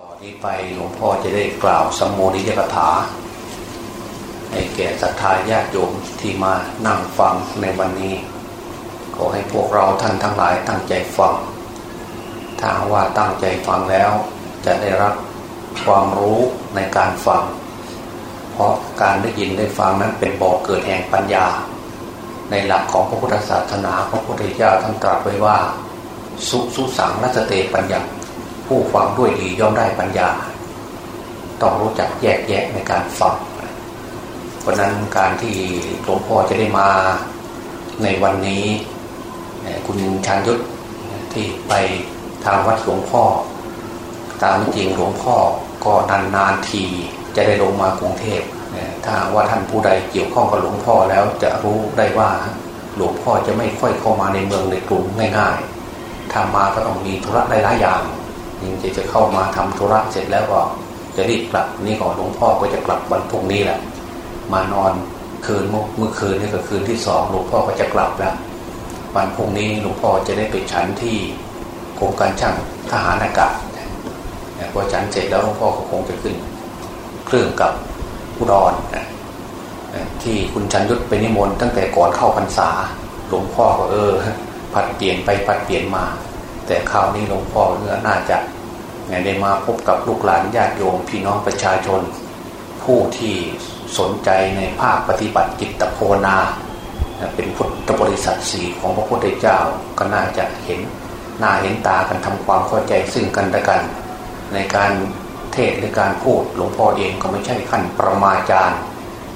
ต่อนี้ไปหลวงพ่อจะได้กล่าวสัมโมนิยกถาให้แก่ศรัทธาญาติโยมที่มานั่งฟังในวันนี้ ขอให้พวกเราท่านทั้งหลายตั้งใจฟัง ถ้าว่าตั้งใจฟังแล้วจะได้รับความรู้ในการฟัง เพราะการได้ยินได้ฟังนั้นเป็นบ่อกเกิดแห่งปัญญา ในหลักของพระพุทธศาสนาพระพุทธเจ้าท่านตรัสไว้ว่า สุสุสังรัตเตปัญญา ผู้ฟังด้วยดีย่อมได้ปัญญา ต้องรู้จักแยกแยะในการฟังเพราะนั้นการที่หลวงพ่อจะได้มาในวันนี้คุณชานยุทธที่ไปทางวัดหลวงพ่อ ตามจริงหลวงพ่อก็นานนานทีจะได้ลงมากรุงเทพถ้าว่าท่านผู้ใดเกี่ยวข้องกับหลวงพ่อแล้วจะรู้ได้ว่าหลวงพ่อจะไม่ค่อยเข้ามาในเมืองในกรุงง่ายๆถ้ามาก็ต้องมีธุระหลายๆอย่าง ยังจะจะเข้ามาทำธุระเสร็จแล้วก็จะรีบกลับนี่ก่อนหลวงพ่อก็จะกลับวันพรุ่งนี้แหละ มานอนคืนเมื่อคืนนี่ก็คืนที่สองหลวงพ่อก็จะกลับแล้ววันพรุ่งนี้หลวงพ่อจะได้ไปฉันที่โครงการช่างทหารอากาศพอฉันเสร็จแล้วหลวงพ่อก็คงจะขึ้น เครื่องกับอุดรที่คุณชันยุทธไปนิมนต์ตั้งแต่ก่อนเข้าพรรษา หลวงพ่อก็เออผัดเปลี่ยนไปผัดเปลี่ยนมา แต่คราวนี้หลวงพ่อเนื้อน่าจะได้มาพบกับลูกหลานญาติโยมพี่น้องประชาชน ผู้ที่สนใจในภาคปฏิบัติจิตภาวนา เป็นพุทธบริษัทสีของพระพุทธเจ้าก็น่าจะเห็นหน้าเห็นตากันทำความเข้าใจซึ่งกันและกัน ในการเทศหรือการพูดหลวงพ่อเองก็ไม่ใช่ขั้นประมาจารย์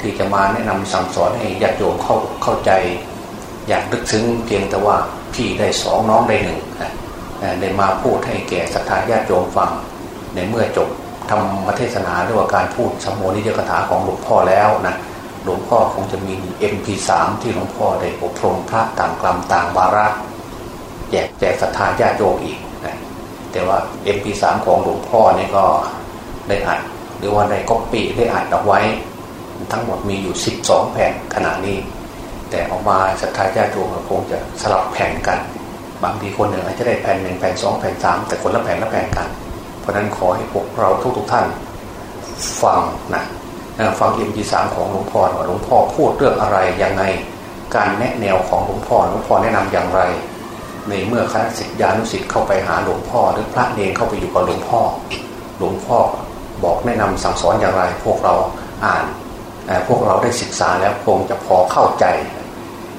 ที่จะมาแนะนำสั่งสอนให้ญาติโยมเข้าเข้าใจ อยากลึกซึ้งเพียงแต่ว่าพี่ได้สองน้องได้หนึ่ง ได้มาพูดให้แก่ศรัทธาญาติโยมฟัง ในเมื่อจบทำมาเทศนาหรือว่าการพูดสมโภนิยกถาของหลวงพ่อแล้วนะหลวงพ่อคงจะมี MP3 ที่หลวงพ่อได้อบรมพระต่างกลัมต่างวาระแจกแจกศรัทธาญาติโยมอีกนะแต่ว่า MP3 ของหลวงพ่อนี่ก็ได้อัดหรือว่าได้ก๊อปปี้ได้อัดเอาไว้ ทั้งหมดมีอยู่ 12 แผ่นขณะนี้ แต่ออกมาศรัทธาญาติโยมคงจะสลับแผ่นกัน บางทีคนหนึ่งอาจจะได้แผ่นหนึ่งแผ่นสองแผ่นสามแต่คนละแผ่นละแผ่นกัน เพราะนั้นขอให้พวกเราทุกๆท่านฟังนะฟังอิมพีสามของหลวงพ่อว่าหลวงพ่อพูดเรื่องอะไรยังไงการแนะแนวของหลวงพ่อหลวงพ่อแนะนำอย่างไร ในเมื่อคณะศิษยานุศิษย์เข้าไปหาหลวงพ่อ หรือพระเนรเข้าไปอยู่กับหลวงพ่อ หลวงพ่อบอกแนะนำสั่งสอนอย่างไร พวกเราอ่านพวกเราได้ศึกษาแล้วคงจะพอเข้าใจ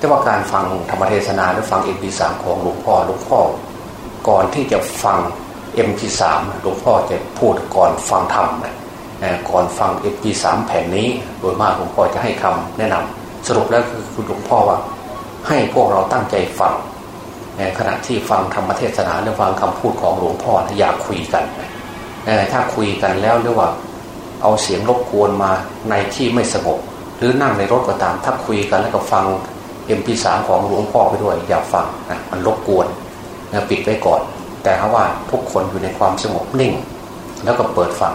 แต่ว่าการฟังธรรมเทศนาหรือฟังเอ็มพีสามของหลวงพ่อหลวงพ่อ ก่อนที่จะฟังเอ็มพีสามหลวงพ่อจะพูดก่อนฟังธรรมนะก่อนฟังเอ็มพีสามแผ่นนี้ โดยมากหลวงพ่อจะให้คำแนะนำสรุปแล้วคือคุณหลวงพ่อว่า ให้พวกเราตั้งใจฟังขณะที่ฟังธรรมเทศนาหรือฟังคำพูดของหลวงพ่ออย่าคุยกันถ้าคุยกันแล้วหรือว่าเอาเสียงรบกวนมาในที่ไม่สงบหรือนั่งในรถก็ตามถ้าคุยกันแล้วก็ฟัง อ็มพีสามของหลวงพ่อไปด้วย อย่าฟังนะมันรบกวนนะปิดไว้ก่อน แต่ถ้าว่าทุกคนอยู่ในความสงบนิ่ง แล้วก็เปิดฟัง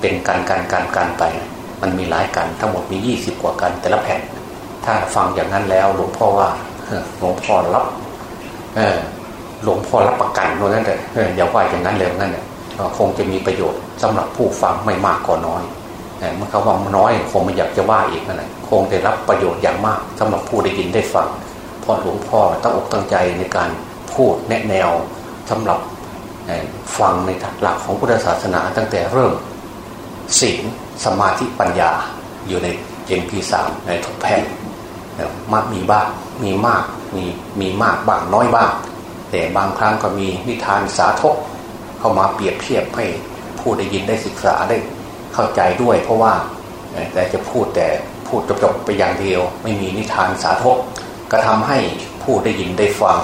เป็นการการการการไป มันมีหลายกันทั้งหมดมียี่สิบกว่ากันแต่ละแผ่นถ้าฟังอย่างนั้นแล้วหลวงพ่อว่าหลวงพ่อรับหลวงพ่อรับประกันว่างั้นแต่อย่าว่าอย่างนั้นเลยงั้นเนี่ยคงจะมีประโยชน์สำหรับผู้ฟังไม่มากก็น้อยเมื่อเขาว่าน้อยคงไม่อยากจะว่าอีกนั่นแหละ คงได้รับประโยชน์อย่างมากสำหรับผู้ได้ยินได้ฟังพราะหลวงพ่อตั้งอกตั้งใจในการพูดแนะแนวสำหรับฟังในหลักของพุทธศาสนาตั้งแต่เริ่มศีลสมาธิปัญญาอยู่ในเอ็มพีสามในทุกแผ่นมากมีบ้างมีมากมีมีมากบ้างน้อยบ้าง แต่บางครั้งก็มีนิทานสาธกเข้ามาเปรียบเทียบให้ผู้ได้ยินได้ศึกษาได้เข้าใจด้วย เพราะว่าแต่จะพูดแต่ พูดจบๆไปอย่างเดียว ไม่มีนิทานสาธกก็ทำให้ผู้ได้ยินได้ฟัง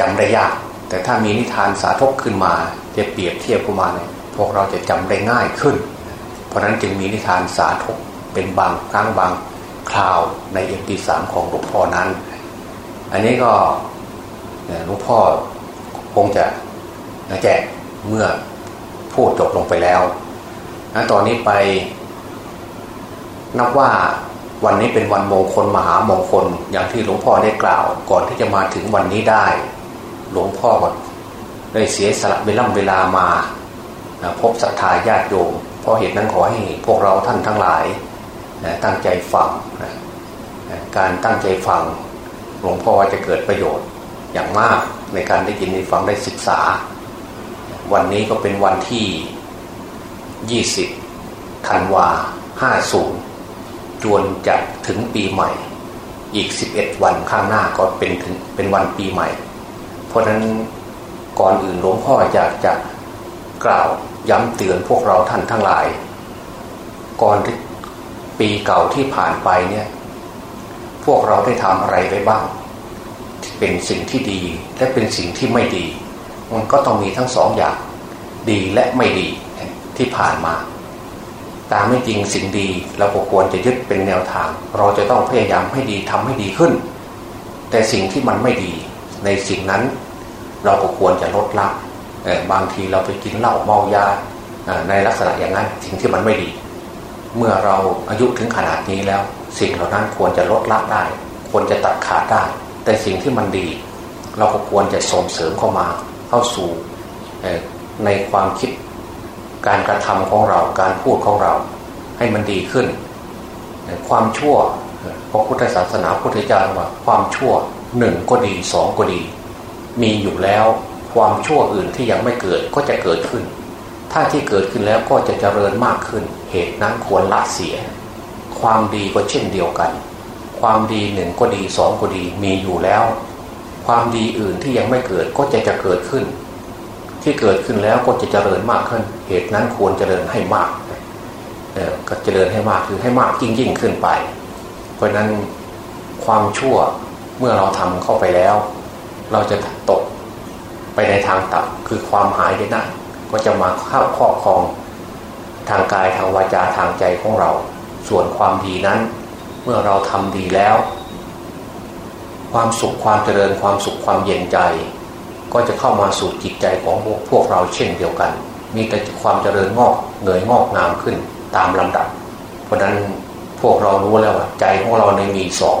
จำได้ยาก แต่ถ้ามีนิทานสาธกขึ้นมาจะเปรียบเทียบขึ้นมาเนี่ยพวกเราจะจำได้ง่ายขึ้น เพราะนั้นจึงมีนิทานสาธกเป็นบางครั้งบางคราวในเอ็มพีสามของหลวงพ่อนั้น อันนี้ก็หลวงพ่อคงจะแจกเมื่อพูดจบลงไปแล้วนะตอนนี้ไป นับว่าวันนี้เป็นวันมงคลมหามงคลอย่างที่หลวงพ่อได้กล่าว ก่อนที่จะมาถึงวันนี้ได้ หลวงพ่อก็ได้เสียสละเวลาเวลามาพบศรัทธาญาติโยมเพราะเหตุนั้นขอให้พวกเราท่านทั้งหลาย ตั้งใจฟังการตั้งใจฟังหลวงพ่อจะเกิดประโยชน์อย่างมากในการได้ยินได้ฟังได้ศึกษา วันนี้ก็เป็นวันที่ 20ธันวา50 จวนจะถึงปีใหม่ อีก 11 วันข้างหน้าก็เป็นถึงเป็นวันปีใหม่ เพราะนั้นก่อนอื่นหลวงพ่ออยากจะกล่าวย้ำเตือนพวกเราท่านทั้งหลาย ก่อนปีเก่าที่ผ่านไปเนี่ยพวกเราได้ทำอะไรไปบ้าง เป็นสิ่งที่ดีและเป็นสิ่งที่ไม่ดี มันก็ต้องมีทั้งสองอย่าง ดีและไม่ดีที่ผ่านมา ตามไม่จริงสิ่งดีเราก็ควรจะยึดเป็นแนวทาง เราจะต้องพยายามให้ดีทำให้ดีขึ้น แต่สิ่งที่มันไม่ดี ในสิ่งนั้น เราก็ควรจะลดละบางทีเราไปกินเหล้าเมายาในลักษณะอย่างนั้นสิ่งที่มันไม่ดี เมื่อเราอายุถึงขนาดนี้แล้ว สิ่งเหล่านั้นควรจะลดละได้ ควรจะตัดขาดได้ แต่สิ่งที่มันดี เราก็ควรจะส่งเสริมเข้ามาเข้าสู่ในความคิด การกระทำของเราการพูดของเราให้มันดีขึ้น ความชั่วพระพุทธศาสนาพุทธเจ้าว่าความชั่วหนึ่งก็ดีสองก็ดี มีอยู่แล้วความชั่วอื่นที่ยังไม่เกิดก็จะเกิดขึ้น ถ้าที่เกิดขึ้นแล้วก็จะเจริญมากขึ้น เหตุนั้นควรละเสีย ความดีก็เช่นเดียวกัน ความดีหนึ่งก็ดีสองก็ดีมีอยู่แล้ว ความดีอื่นที่ยังไม่เกิดก็จะจะเกิดขึ้น ที่เกิดขึ้นแล้วก็จะเจริญมากขึ้น เหตุนั้นควรเจริญให้มากเออก็เจริญให้มากคือให้มากยิ่งยิ่งขึ้นไป เพราะนั้นความชั่วเมื่อเราทำเข้าไปแล้ว เราจะตกไปในทางต่ำคือความหายนะก็จะมาเข้าครอบครองทางกายทางวาจาทางใจของเรา ส่วนความดีนั้น เมื่อเราทำดีแล้ว ความสุขความเจริญความสุขความเย็นใจ ก็จะเข้ามาสู่จิตใจของพวกเราเช่นเดียวกัน มีแต่ความเจริญงอกเงยงอกงามขึ้นตามลำดับ เพราะนั้นพวกเรารู้แล้วว่าใจของเราในมีสอง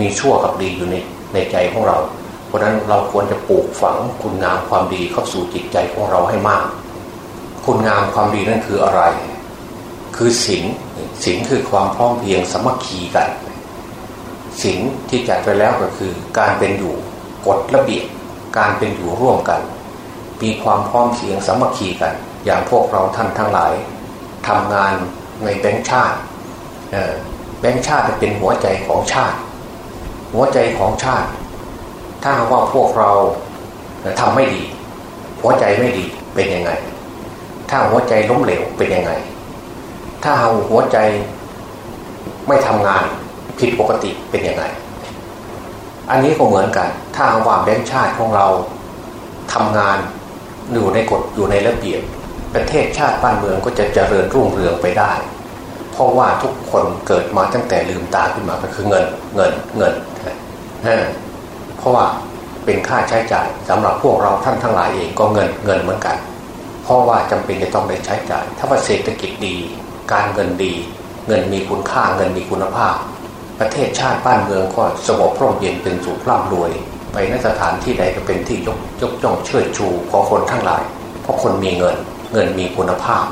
มีชั่วกับดีอยู่ในในใจของเรา เพราะนั้นเราควรจะปลูกฝังคุณงามความดีเข้าสู่จิตใจของเราให้มาก คุณงามความดีนั่นคืออะไร คือศีลศีลคือความพร้อมเพียงสมัคคีกันศีลที่จัดไปแล้วก็คือการเป็นอยู่กฎระเบียบ การเป็นอยู่ร่วมกัน มีความพร้อมเพียงสามัคคีกัน อย่างพวกเราท่านทั้งหลายทำงานในแบงค์ชาติแบงค์ชาติเป็นหัวใจของชาติ หัวใจของชาติ ถ้าว่าพวกเราทำไม่ดี หัวใจไม่ดีเป็นยังไง ถ้าหัวใจล้มเหลวเป็นยังไง ถ้าหัวใจไม่ทำงานผิดปกติเป็นยังไง อันนี้ก็เหมือนกัน ถ้าคว่าแบงค์ชาติของเราทำงานอยู่ในกฎอยู่ในระเบียบ ประเทศชาติบ้านเมืองก็จะเจริญรุ่งเรืองไปได้ เพราะว่าทุกคนเกิดมาตั้งแต่ลืมตาขึ้นมาก็คือเงินเงินเงินเพราะว่าเป็นค่าใช้จ่ายสำหรับพวกเราท่านทั้งหลายเองก็เงินเงินเหมือนกัน เพราะว่าจำเป็นจะต้องได้ใช้จ่าย ถ้าว่าเศรษฐกิจดี การเงินดี เงินมีคุณค่าเงินมีคุณภาพ ประเทศชาติบ้านเมืองก็สงบร่มเย็นเป็นสุขร่ำรวย ไปนสถานที่ใดก็เป็นที่ยกยกย่องเชิดชูของคนทั้งหลาย เพราะคนมีเงินเงินมีคุณภาพ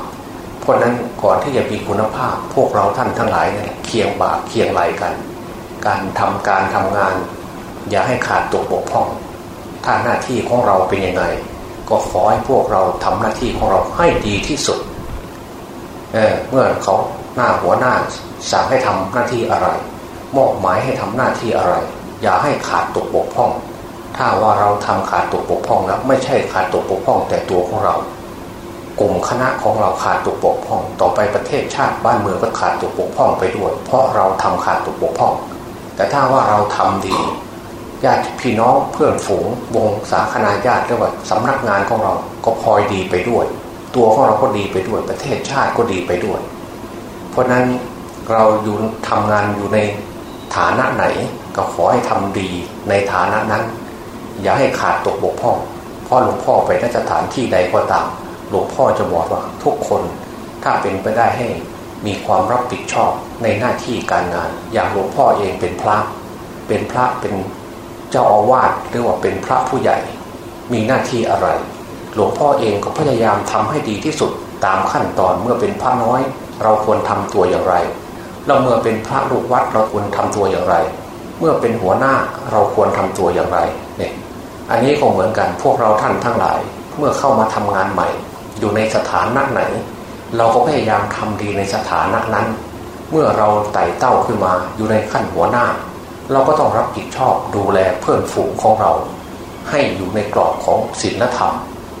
เพราะนั้นก่อนที่จะมีคุณภาพ พวกเราท่านทั้งหลายเนี่ยเคียงบ่าเคียงไหลกัน การทำการทำงาน อย่าให้ขาดตกบกพร่องถ้าหน้าที่ของเราเป็นยังไง ก็ขอให้พวกเราทำหน้าที่ของเราให้ดีที่สุดเเมื่อเขาหน้าหัวหน้าสั่งให้ทำหน้าที่อะไร มอบหมายให้ทำหน้าที่อะไร อย่าให้ขาดตกบกพร่อง ถ้าว่าเราทำขาดตกบกพร่องแล้วไม่ใช่ขาดตกบกพร่อง แต่ตัวของเรา กลุ่มคณะของเราขาดตกบกพร่อง ต่อไปประเทศชาติบ้านเมืองก็ขาดตกบกพร่องไปด้วย เพราะเราทำขาดตกบกพร่อง แต่ถ้าว่าเราทำดีญาติพี่น้องเพื่อนฝูงวงสาคนาญาติเรียกว่าสำนักงานของเราก็พลอยดีไปด้วย ตัวของเราก็ดีไปด้วย ประเทศชาติก็ดีไปด้วย เพราะนั้นเราอยู่ทำงานอยู่ใน ฐานะไหนก็ขอให้ทำดีในฐานะนั้น อย่าให้ขาดตกบกพร่องเพราะหลวงพ่อไปนสถานที่ใดก็ตาม หลวงพ่อจะบอกว่าทุกคนถ้าเป็นไปได้ให้มีความรับผิดชอบในหน้าที่การงาน อย่างหลวงพ่อเองเป็นพระ เป็นพระเป็นเจ้าอาวาสหรือว่าเป็นพระผู้ใหญ่ มีหน้าที่อะไรหหลวงพ่อเองก็พยายามทำให้ดีที่สุดตามขั้นตอนเมื่อเป็นพระน้อย เราควรทำตัวอย่างไร เราเมื่อเป็นพระลูกวัดเราควรทำตัวอย่างไร เมื่อเป็นหัวหน้าเราควรทำตัวอย่างไรเนี่ยอันนี้ก็เหมือนกันพวกเราท่านทั้งหลาย เมื่อเข้ามาทำงานใหม่ อยู่ในสถานะไหน เราก็พยายามทำดีในสถานะนั้น เมื่อเราไต่เต้าขึ้นมาอยู่ในขั้นหัวหน้า เราก็ต้องรับผิดชอบดูแลเพื่อนฝูงของเรา ให้อยู่ในกรอบของศีลธรรม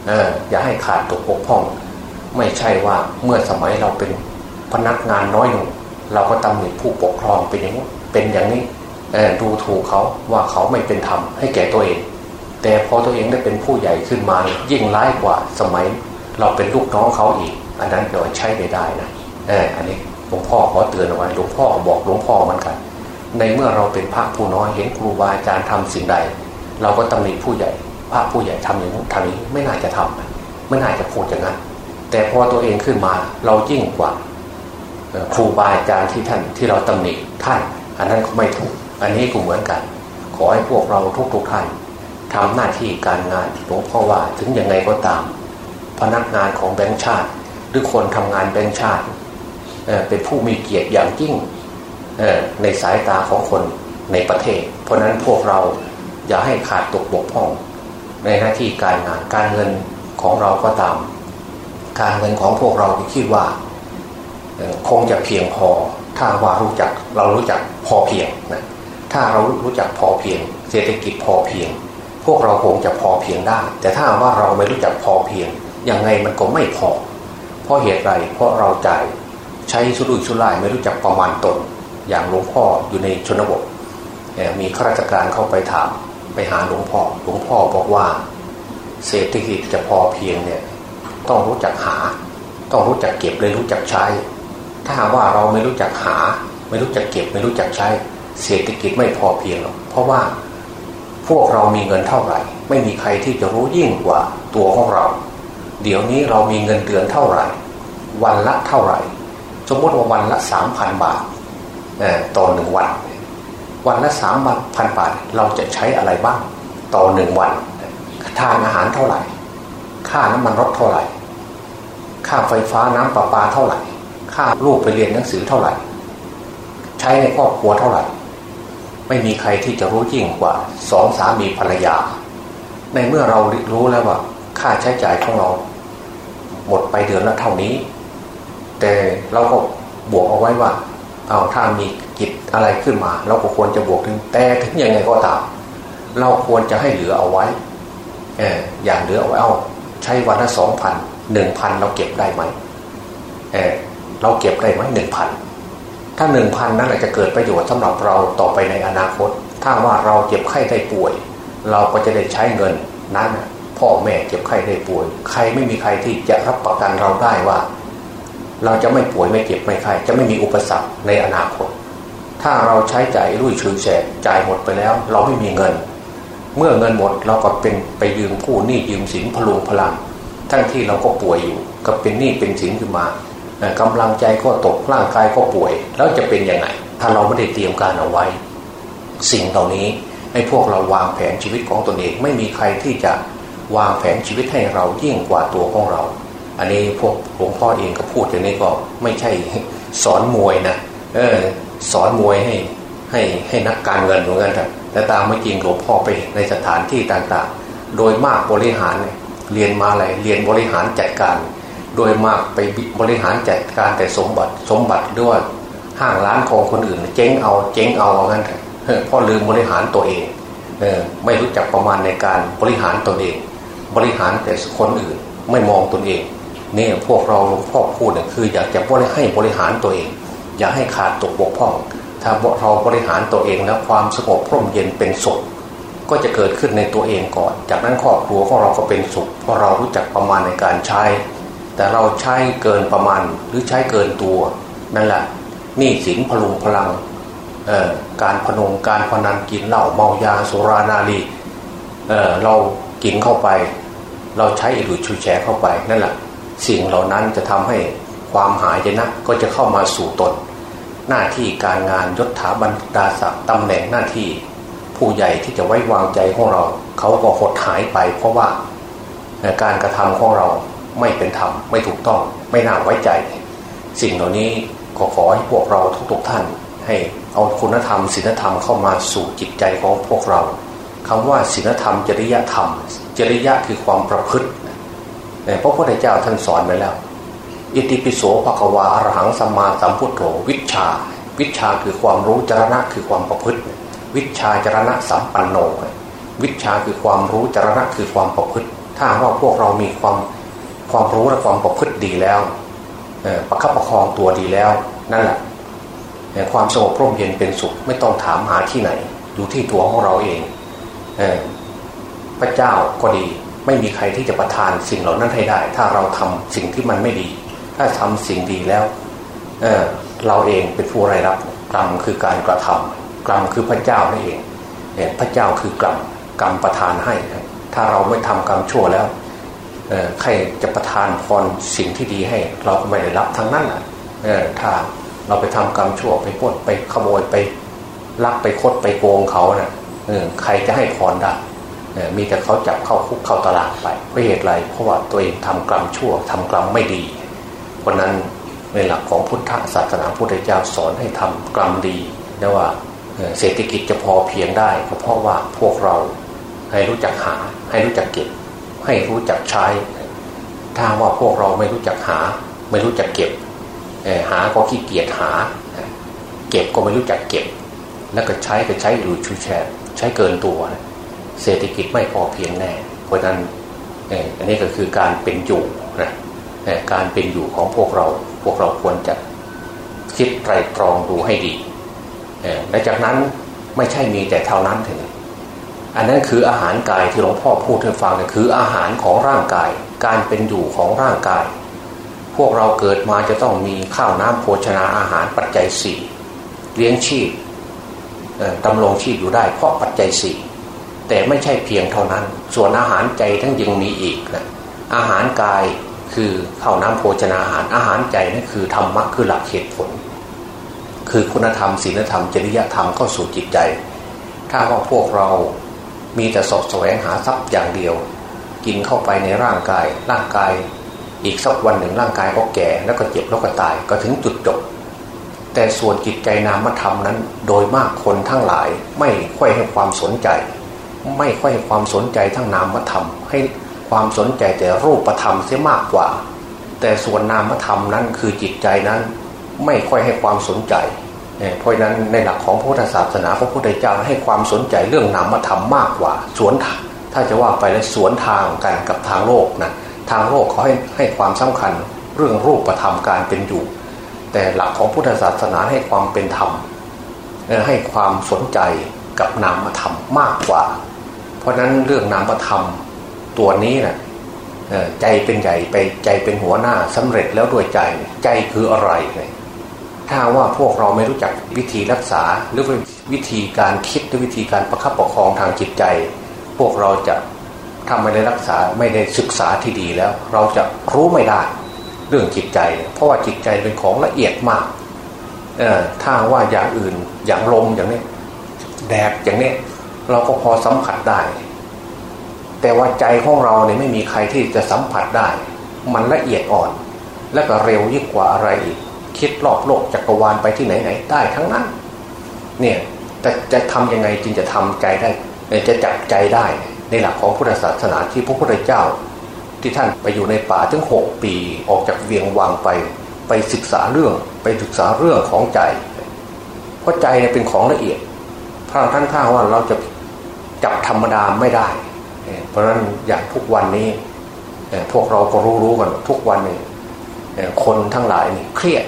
ออย่าให้ขาดตกบกพร่อง ไม่ใช่ว่าเมื่อสมัยเราเป็นพนักงานน้อยหนุ่ม เราก็ตำหนิผู้ปกครองเป็นอย่างเป็นอย่างนี้ดูถูกเขาว่าเขาไม่เป็นธรรมให้แก่ตัวเอง แต่พอตัวเองได้เป็นผู้ใหญ่ขึ้นมายิ่งร้ายกว่าสมัย เราเป็นลูกน้องเขาอีก อันนั้นเราใช้ไม่ได้นะเอออันนี้หลวงพ่อขอเตือนเอาไว้หลวงพ่อบอกหลวงพ่อเหมือนกัน ในเมื่อเราเป็นพระผู้น้อยเห็นครูบาอาจารย์ทำสิ่งใด เราก็ตำหนิผู้ใหญ่พระผู้ใหญ่ทำอย่างนี้ทำนี้ไม่น่าจะทำไม่น่าจะพูดอย่างนั้นแต่พอตัวเองขึ้นมาเรายิ่งกว่า ครูบาอาจารย์ที่ท่านที่เราตำหนิท่าน อันนั้นไม่ถูก อันนี้ก็เหมือนกัน ขอให้พวกเราทุกๆท่านทำหน้าที่การงานหลวงพ่อว่าถึงยังไงก็ตาม พนักงานของแบงค์ชาติ หรือคนทำงานแบงค์ชาติเป็นผู้มีเกียรติอย่างยิ่งในสายตาของคนในประเทศ เพราะนั้นพวกเราอย่าให้ขาดตกบกพร่องในหน้าที่การงานการเงินของเราก็ตาม การเงินของพวกเราคิดว่า คงจะเพียงพอ ถ้าว่ารู้จักเรารู้จักพอเพียงนะถ้าเรารู้จักพอเพียง เศรษฐกิจพอเพียง พวกเราคงจะพอเพียงได้ แต่ถ้าว่าเราไม่รู้จักพอเพียงยังไงมันก็ไม่พอ เพราะเหตุไรเพราะเราจ่ายใช้สุรุ่ยสุร่ายไม่รู้จักประมาณตน อย่างหลวงพ่ออยู่ในชนบทมีข้าราชการเข้าไปถามไปหาหลวงพ่อหลวงพ่อบอกว่า เศรษฐกิจจะพอเพียงเนี่ยต้องรู้จักหา ต้องรู้จักเก็บเลยรู้จักใช้ ถ้าว่าเราไม่รู้จักหา ไม่รู้จักเก็บ ไม่รู้จักใช้ เศรษฐกิจไม่พอเพียงหรอกเพราะว่าพวกเรามีเงินเท่าไหร่ ไม่มีใครที่จะรู้ยิ่งกว่าตัวของเรา เดี๋ยวนี้เรามีเงินเดือนเท่าไหร่ วันละเท่าไหร่ สมมติว่าวันละสามพันบาทต่อหนึ่งวัน วันละสามพันบาทเราจะใช้อะไรบ้างต่อหนึ่งวันทานอาหารเท่าไหร่ ค่าน้ำมันรถเท่าไหร่ ค่าไฟฟ้าน้ำประปาเท่าไหร่ ค่าลูกไปเรียนหนังสือเท่าไหร่ ใช้ในครอบครัวเท่าไหร่ ไม่มีใครที่จะรู้ยิ่งกว่าสองสามีภรรยา ในเมื่อเรารู้แล้วว่า ค่าใช้จ่ายของเรา หมดไปเดือนละเท่านี้ แต่เราก็บวกเอาไว้ว่า เอาถ้ามีกิจอะไรขึ้นมา เราก็ควรจะบวกถึงแต่ถึงยังไงก็ตามเราควรจะให้เหลือเอาไว้เอออย่างเหลือเอาไว้เอาใช้วันละสองพันหนึ่งพันเราเก็บได้ไหมเออ เราเก็บได้ไหมหนึ่งพันถ้าหนึ่งพันนั้นจะเกิดประโยชน์สำหรับเราต่อไปในอนาคต ถ้าว่าเราเจ็บไข้ได้ป่วย เราก็จะได้ใช้เงินนั้นพ่อแม่เจ็บไข้ได้ป่วย ใครไม่มีใครที่จะรับประกันเราได้ว่า เราจะไม่ป่วยไม่เจ็บไม่ไข้จะไม่มีอุปสรรคในอนาคต ถ้าเราใช้จ่ายรุ่ยชุยแฉกจ่ายหมดไปแล้ว เราไม่มีเงิน เมื่อเงินหมดเราก็เป็นไปยืมผู้หนี้ยืมสินพลุงพลังทั้งที่เราก็ป่วยอยู่ก็เป็นหนี้เป็นสินขึ้นมา กำลังใจก็ตกร่างกายก็ป่วย แล้วจะเป็นยังไง ถ้าเราไม่ได้เตรียมการเอาไว้ สิ่งเหล่านี้ให้พวกเราวางแผนชีวิตของตนเองไม่มีใครที่จะวางแผนชีวิตให้เรายิ่งกว่าตัวของเรา อันนี้พวกหลวงพ่อเองก็พูดอย่างนี้ก็ไม่ใช่สอนมวยนะเออสอนมวยให้ให้ให้นักการเงินเหมือนกันแต่ตามไม่จริงหลวงพ่อไปในสถานที่ต่างๆ โดยมากบริหารเรียนมาอะไรเรียนบริหารจัดการ โดยมากไปบริหารจัดการแต่สมบัติสมบัติด้วยห้างร้านของคนอื่น เจ๊งเอาเจ๊งเอาเอางั้นเพราะลืมบริหารตัวเองเออไม่รู้จักประมาณในการบริหารตนเอง บริหารแต่คนอื่นไม่มองตนเองนี่พวกเราหลวงพ่อพูดเนี่ยคืออยากจะบริให้บริหารตัวเอง อย่าให้ขาดตกบกพร่อง ถ้าเราบริหารตัวเองแล้วความสงบพร่มเย็นเป็นสุขก็จะเกิดขึ้นในตัวเองก่อน จากนั้นครอบครัวของเราก็เป็นสุขเพราะเรารู้จักประมาณในการใช้ แต่เราใช้เกินประมาณหรือใช้เกินตัวนั่นแหละนี่สินพลุงพลังการพนงการพนันกินเหล้าเมายาสุรานารีเเรากินเข้าไป เราใช้หรือชูแชเข้าไปนั่นแหละสิ่งเหล่านั้นจะทำให้ความหายนะก็จะเข้ามาสู่ตน หน้าที่การงานยศถาบรรดาศักดิ์ตำแหน่งหน้าที่ ผู้ใหญ่ที่จะไว้วางใจของเรา เขาก็หดหายไป เพราะว่าการกระทำของเรา ไม่เป็นธรรมไม่ถูกต้องไม่น่าไว้ใจ สิ่งเหล่านี้ขอขอให้พวกเราทุกๆท่าน ให้เอาคุณธรรมศีลธรรมเข้ามาสู่จิตใจของพวกเราคำว่าศีลธรรม จริยธรรม จริยะคือความประพฤติพระพุทธเจ้าท่านสอนไว้แล้วอิติปิโสภควาอรหังสัมมาสัมพุทโธวิชา วิชาคือความรู้จรณะคือความประพฤติ วิชาจรณะสัมปันโนวิชาคือความรู้จรณะคือความประพฤติ ถ้าว่าพวกเรามีความ ความรู้และความประพฤติดีแล้วประคับประคองตัวดีแล้วนั่นแหละความสงบร่มเย็นเป็นสุขไม่ต้องถามหาที่ไหน อยู่ที่ตัวของเราเองพระเจ้าก็ดี ไม่มีใครที่จะประทานสิ่งเหล่านั้นให้ได้ ถ้าเราทำสิ่งที่มันไม่ดี ถ้าทำสิ่งดีแล้วเเราเองเป็นผู้ไรรับกรรมคือการกระทำกรรมคือพระเจ้านั่นเองพระเจ้าคือกรรมกรรมประทานให้ ถ้าเราไม่ทำกรรมชั่วแล้ว ใครจะประทานพรสิ่งที่ดีให้ เราก็ไม่ได้รับทั้งนั้นอะถ้าเราไปทำกรรมชั่วไปปล้นไปขโมยไปลักไปคดไปโกงเขาเนะ่ยใครจะให้พรได้มีแต่เขาจับเข้าคุกเข้าตารางไปเพราะเหตุไรเพราะว่าตัวเองทำกรรมชั่วทำกรรมไม่ดี เพราะนั้นในหลักของพุทธศาสนาพุทธเจ้าสอนให้ทำกรรมดีนะว่าเศรษฐกิจจะพอเพียงได้ก็เพราะว่าพวกเราให้รู้จักหาให้รู้จักเก็บ ให้รู้จักใช้ ถ้าว่าพวกเราไม่รู้จักหา ไม่รู้จักเก็บหาก็ขี้เกียจหา เก็บก็ไม่รู้จักเก็บ แล้วก็ใช้ก็ใช้อยู่ชูแชร์ใช้เกินตัวนะเศรษฐกิจไม่พอเพียงแน่ เพราะนั้นอันนี้ก็คือการเป็นอยู่นะการเป็นอยู่ของพวกเราพวกเราควรจะคิดไตรตรองดูให้ดีและจากนั้นไม่ใช่มีแต่เท่านั้นถึง อันนั้นคืออาหารกายที่หลวงพ่อพูดให้ฟังเนี่ยคืออาหารของร่างกาย การเป็นอยู่ของร่างกาย พวกเราเกิดมาจะต้องมีข้าวน้ำโภชนาอาหารปัจจัยสี่เลี้ยงชีพดำรงชีพอยู่ได้เพราะปัจจัยสี่แต่ไม่ใช่เพียงเท่านั้น ส่วนอาหารใจทั้งยังมีอีกนะอาหารกายคือข้าวน้ำโภชนาอาหารอาหารใจนั่นคือธรรมะคือหลักเหตุผล คือคุณธรรมศีลธรรมจริยธรรมเข้าสู่จิตใจ ถ้าว่าพวกเรา มีแต่สอบแสวงหาทรัพย์อย่างเดียว กินเข้าไปในร่างกาย ร่างกาย อีกสักวันหนึ่งร่างกายก็แก่แล้วก็เจ็บแล้วก็ตายก็ถึงจุดจบ แต่ส่วนจิตใจนามธรรมนั้น โดยมากคนทั้งหลาย ไม่ค่อยให้ความสนใจ ไม่ค่อยให้ความสนใจทั้งนามธรรม ให้ความสนใจแต่รูปธรรมเสียมากกว่า แต่ส่วนนามธรรมนั้นคือจิตใจนั้น ไม่ค่อยให้ความสนใจ เพราะนั้นในหลักของพุทธศาสนาพระพุทธเจ้าให้ความสนใจเรื่องนามธรรมมากกว่า สวนทางถ้าจะว่าไปแล้วสวนทางกันกับทางโลกนะทางโลกเขาให้ให้ความสำคัญเรื่องรูปธรรมการเป็นอยู่ แต่หลักของพุทธศาสนาให้ความเป็นธรรมให้ความสนใจกับนามธรรมมากกว่า เพราะนั้นเรื่องนามธรรมตัวนี้นะ่ะใจเป็นใหญ่ไปใจเป็นหัวหน้าสำเร็จแล้วด้วยใจ ใจคืออะไร ถ้าว่าพวกเราไม่รู้จักวิธีรักษาหรือวิธีการคิดหรือวิธีการประคับประคองทางจิตใจ พวกเราจะทำไม่ได้รักษาไม่ได้ศึกษาที่ดีแล้ว เราจะรู้ไม่ได้เรื่องจิตใจ เพราะว่าจิตใจเป็นของละเอียดมากถ้าว่าอย่างอื่นอย่างลมอย่างนี้แดดอย่างนี้เราก็พอสัมผัสได้ แต่ว่าใจของเราเนี่ยไม่มีใครที่จะสัมผัสได้ มันละเอียดอ่อน และก็เร็วยิ่งกว่าอะไรอีก คิดรอบโลกจักรวาลไปที่ไหนไหนได้ทั้งนั้น เนี่ยแต่จะทํำยังไงจึงจะทำใจได้จะจับใจได้ในหลักของพุทธศาสนาที่พระพุทธเจ้า ที่ท่านไปอยู่ในป่าถึงหกปีออกจากเวียงวังไป ไปศึกษาเรื่องไปศึกษาเรื่องของใจ เพราะใจเนี่ยเป็นของละเอียดพระท่านข้าว่าเราจะจับธรรมดาไม่ได้ เพราะฉะนั้นอย่างทุกวันนี้พวกเราก็รู้ๆกันทุกวันนี้คนทั้งหลายนี่เครียด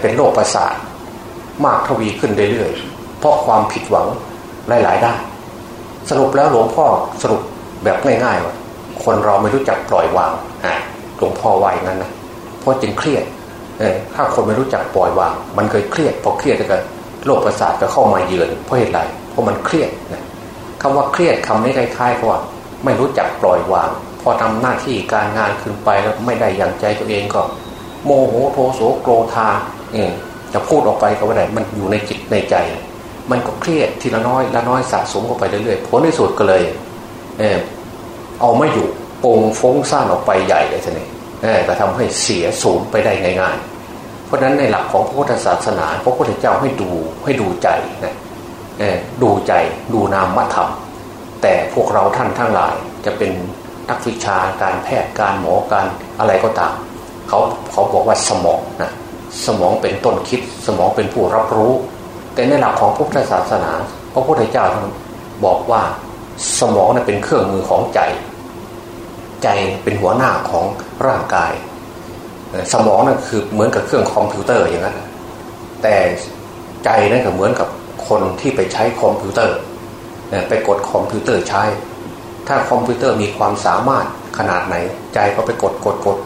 เป็นโรคประสาทมากทวีขึ้นเรื่อยๆ เพราะความผิดหวังหลายๆด้านสรุปแล้วหลวงพ่อสรุปแบบง่ายๆว่าคนเราไม่รู้จักปล่อยวางหลวงพ่อว่าอย่างนั้นนะเพราะจึงเครียดถ้าคนไม่รู้จักปล่อยวาง มันเคยเครียดพอเครียดก็โรคประสาทก็เข้ามาเยือนเพราะเหตุไรเพราะมันเครียดนะคำว่าเครียดคำนี้คล้ายๆกับว่าไม่รู้จักปล่อยวาง พอทำหน้าที่การงานขึ้นไปแล้วไม่ได้อย่างใจตัวเองก็ โมโหโทโสโกรธาเองจะพูดออกไปก็ไม่ได้มันอยู่ในจิตในใจ มันก็เครียดทีละน้อยละน้อยสะสมเข้าไปเรื่อยๆผลในสุดก็เลยเออเอาไม่อยู่ปงฟงซ่านออกไปใหญ่เลยทีนี้ก็ทำให้เสียสูญไปได้ง่ายๆ เพราะฉะนั้นในหลักของพระพุทธศาสนาพระพุทธเจ้าให้ดูให้ดูใจนะดูใจดูนามธรรม แต่พวกเราท่านทั้งหลายจะเป็นนักวิชาการแพทย์การหมอการอะไรก็ตาม เขาเขาบอกว่าสมองนะสมองเป็นต้นคิด สมองเป็นผู้รับรู้ แต่ในหลักของพุทธศาสนา พระพุทธเจ้าบอกว่าสมองนะเป็นเครื่องมือของใจ ใจเป็นหัวหน้าของร่างกาย สมองนั่นคือเหมือนกับเครื่องคอมพิวเตอร์อย่างนั้นแต่ใจนั่นก็เหมือนกับคนที่ไปใช้คอมพิวเตอร์ไปกดคอมพิวเตอร์ใช้ ถ้าคอมพิวเตอร์มีความสามารถขนาดไหน ใจก็ไปกดกดกด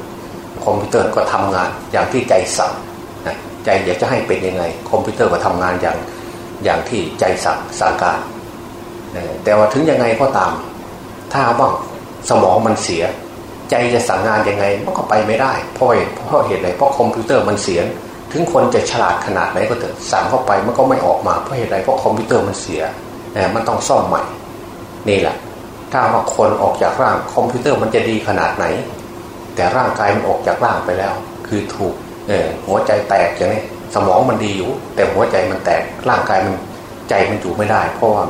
คอมพิวเตอร์ก็ทำงานอย่างที่ใจสั่งใจอยากจะให้เป็นยังไง คอมพิวเตอร์ก็ทำงานอย่างอย่างที่ใจสั่งสั่งการแต่ว่าถึงยังไงก็ตาม ถ้าว่าสมองมันเสีย ใจจะสั่งงานยังไงมันก็ไปไม่ได้เพราะเพราะเหตุไรเพราะคอมพิวเตอร์มันเสีย ถึงคนจะฉลาดขนาดไหนก็เถอะสั่งเข้าไปมันก็ไม่ออกมาเพราะเหตุไรเพราะคอมพิวเตอร์มันเสียมันต้องซ่อมใหม่นี่แหละถ้าว่าคนออกจากร่างคอมพิวเตอร์มันจะดีขนาดไหน แต่ร่างกายมันออกจากร่างไปแล้ว คือถูกเออหัวใจแตกอย่างนี้สมองมันดีอยู่ แต่หัวใจมันแตกร่างกายมันใจมันอยู่ไม่ได้ เพราะว่า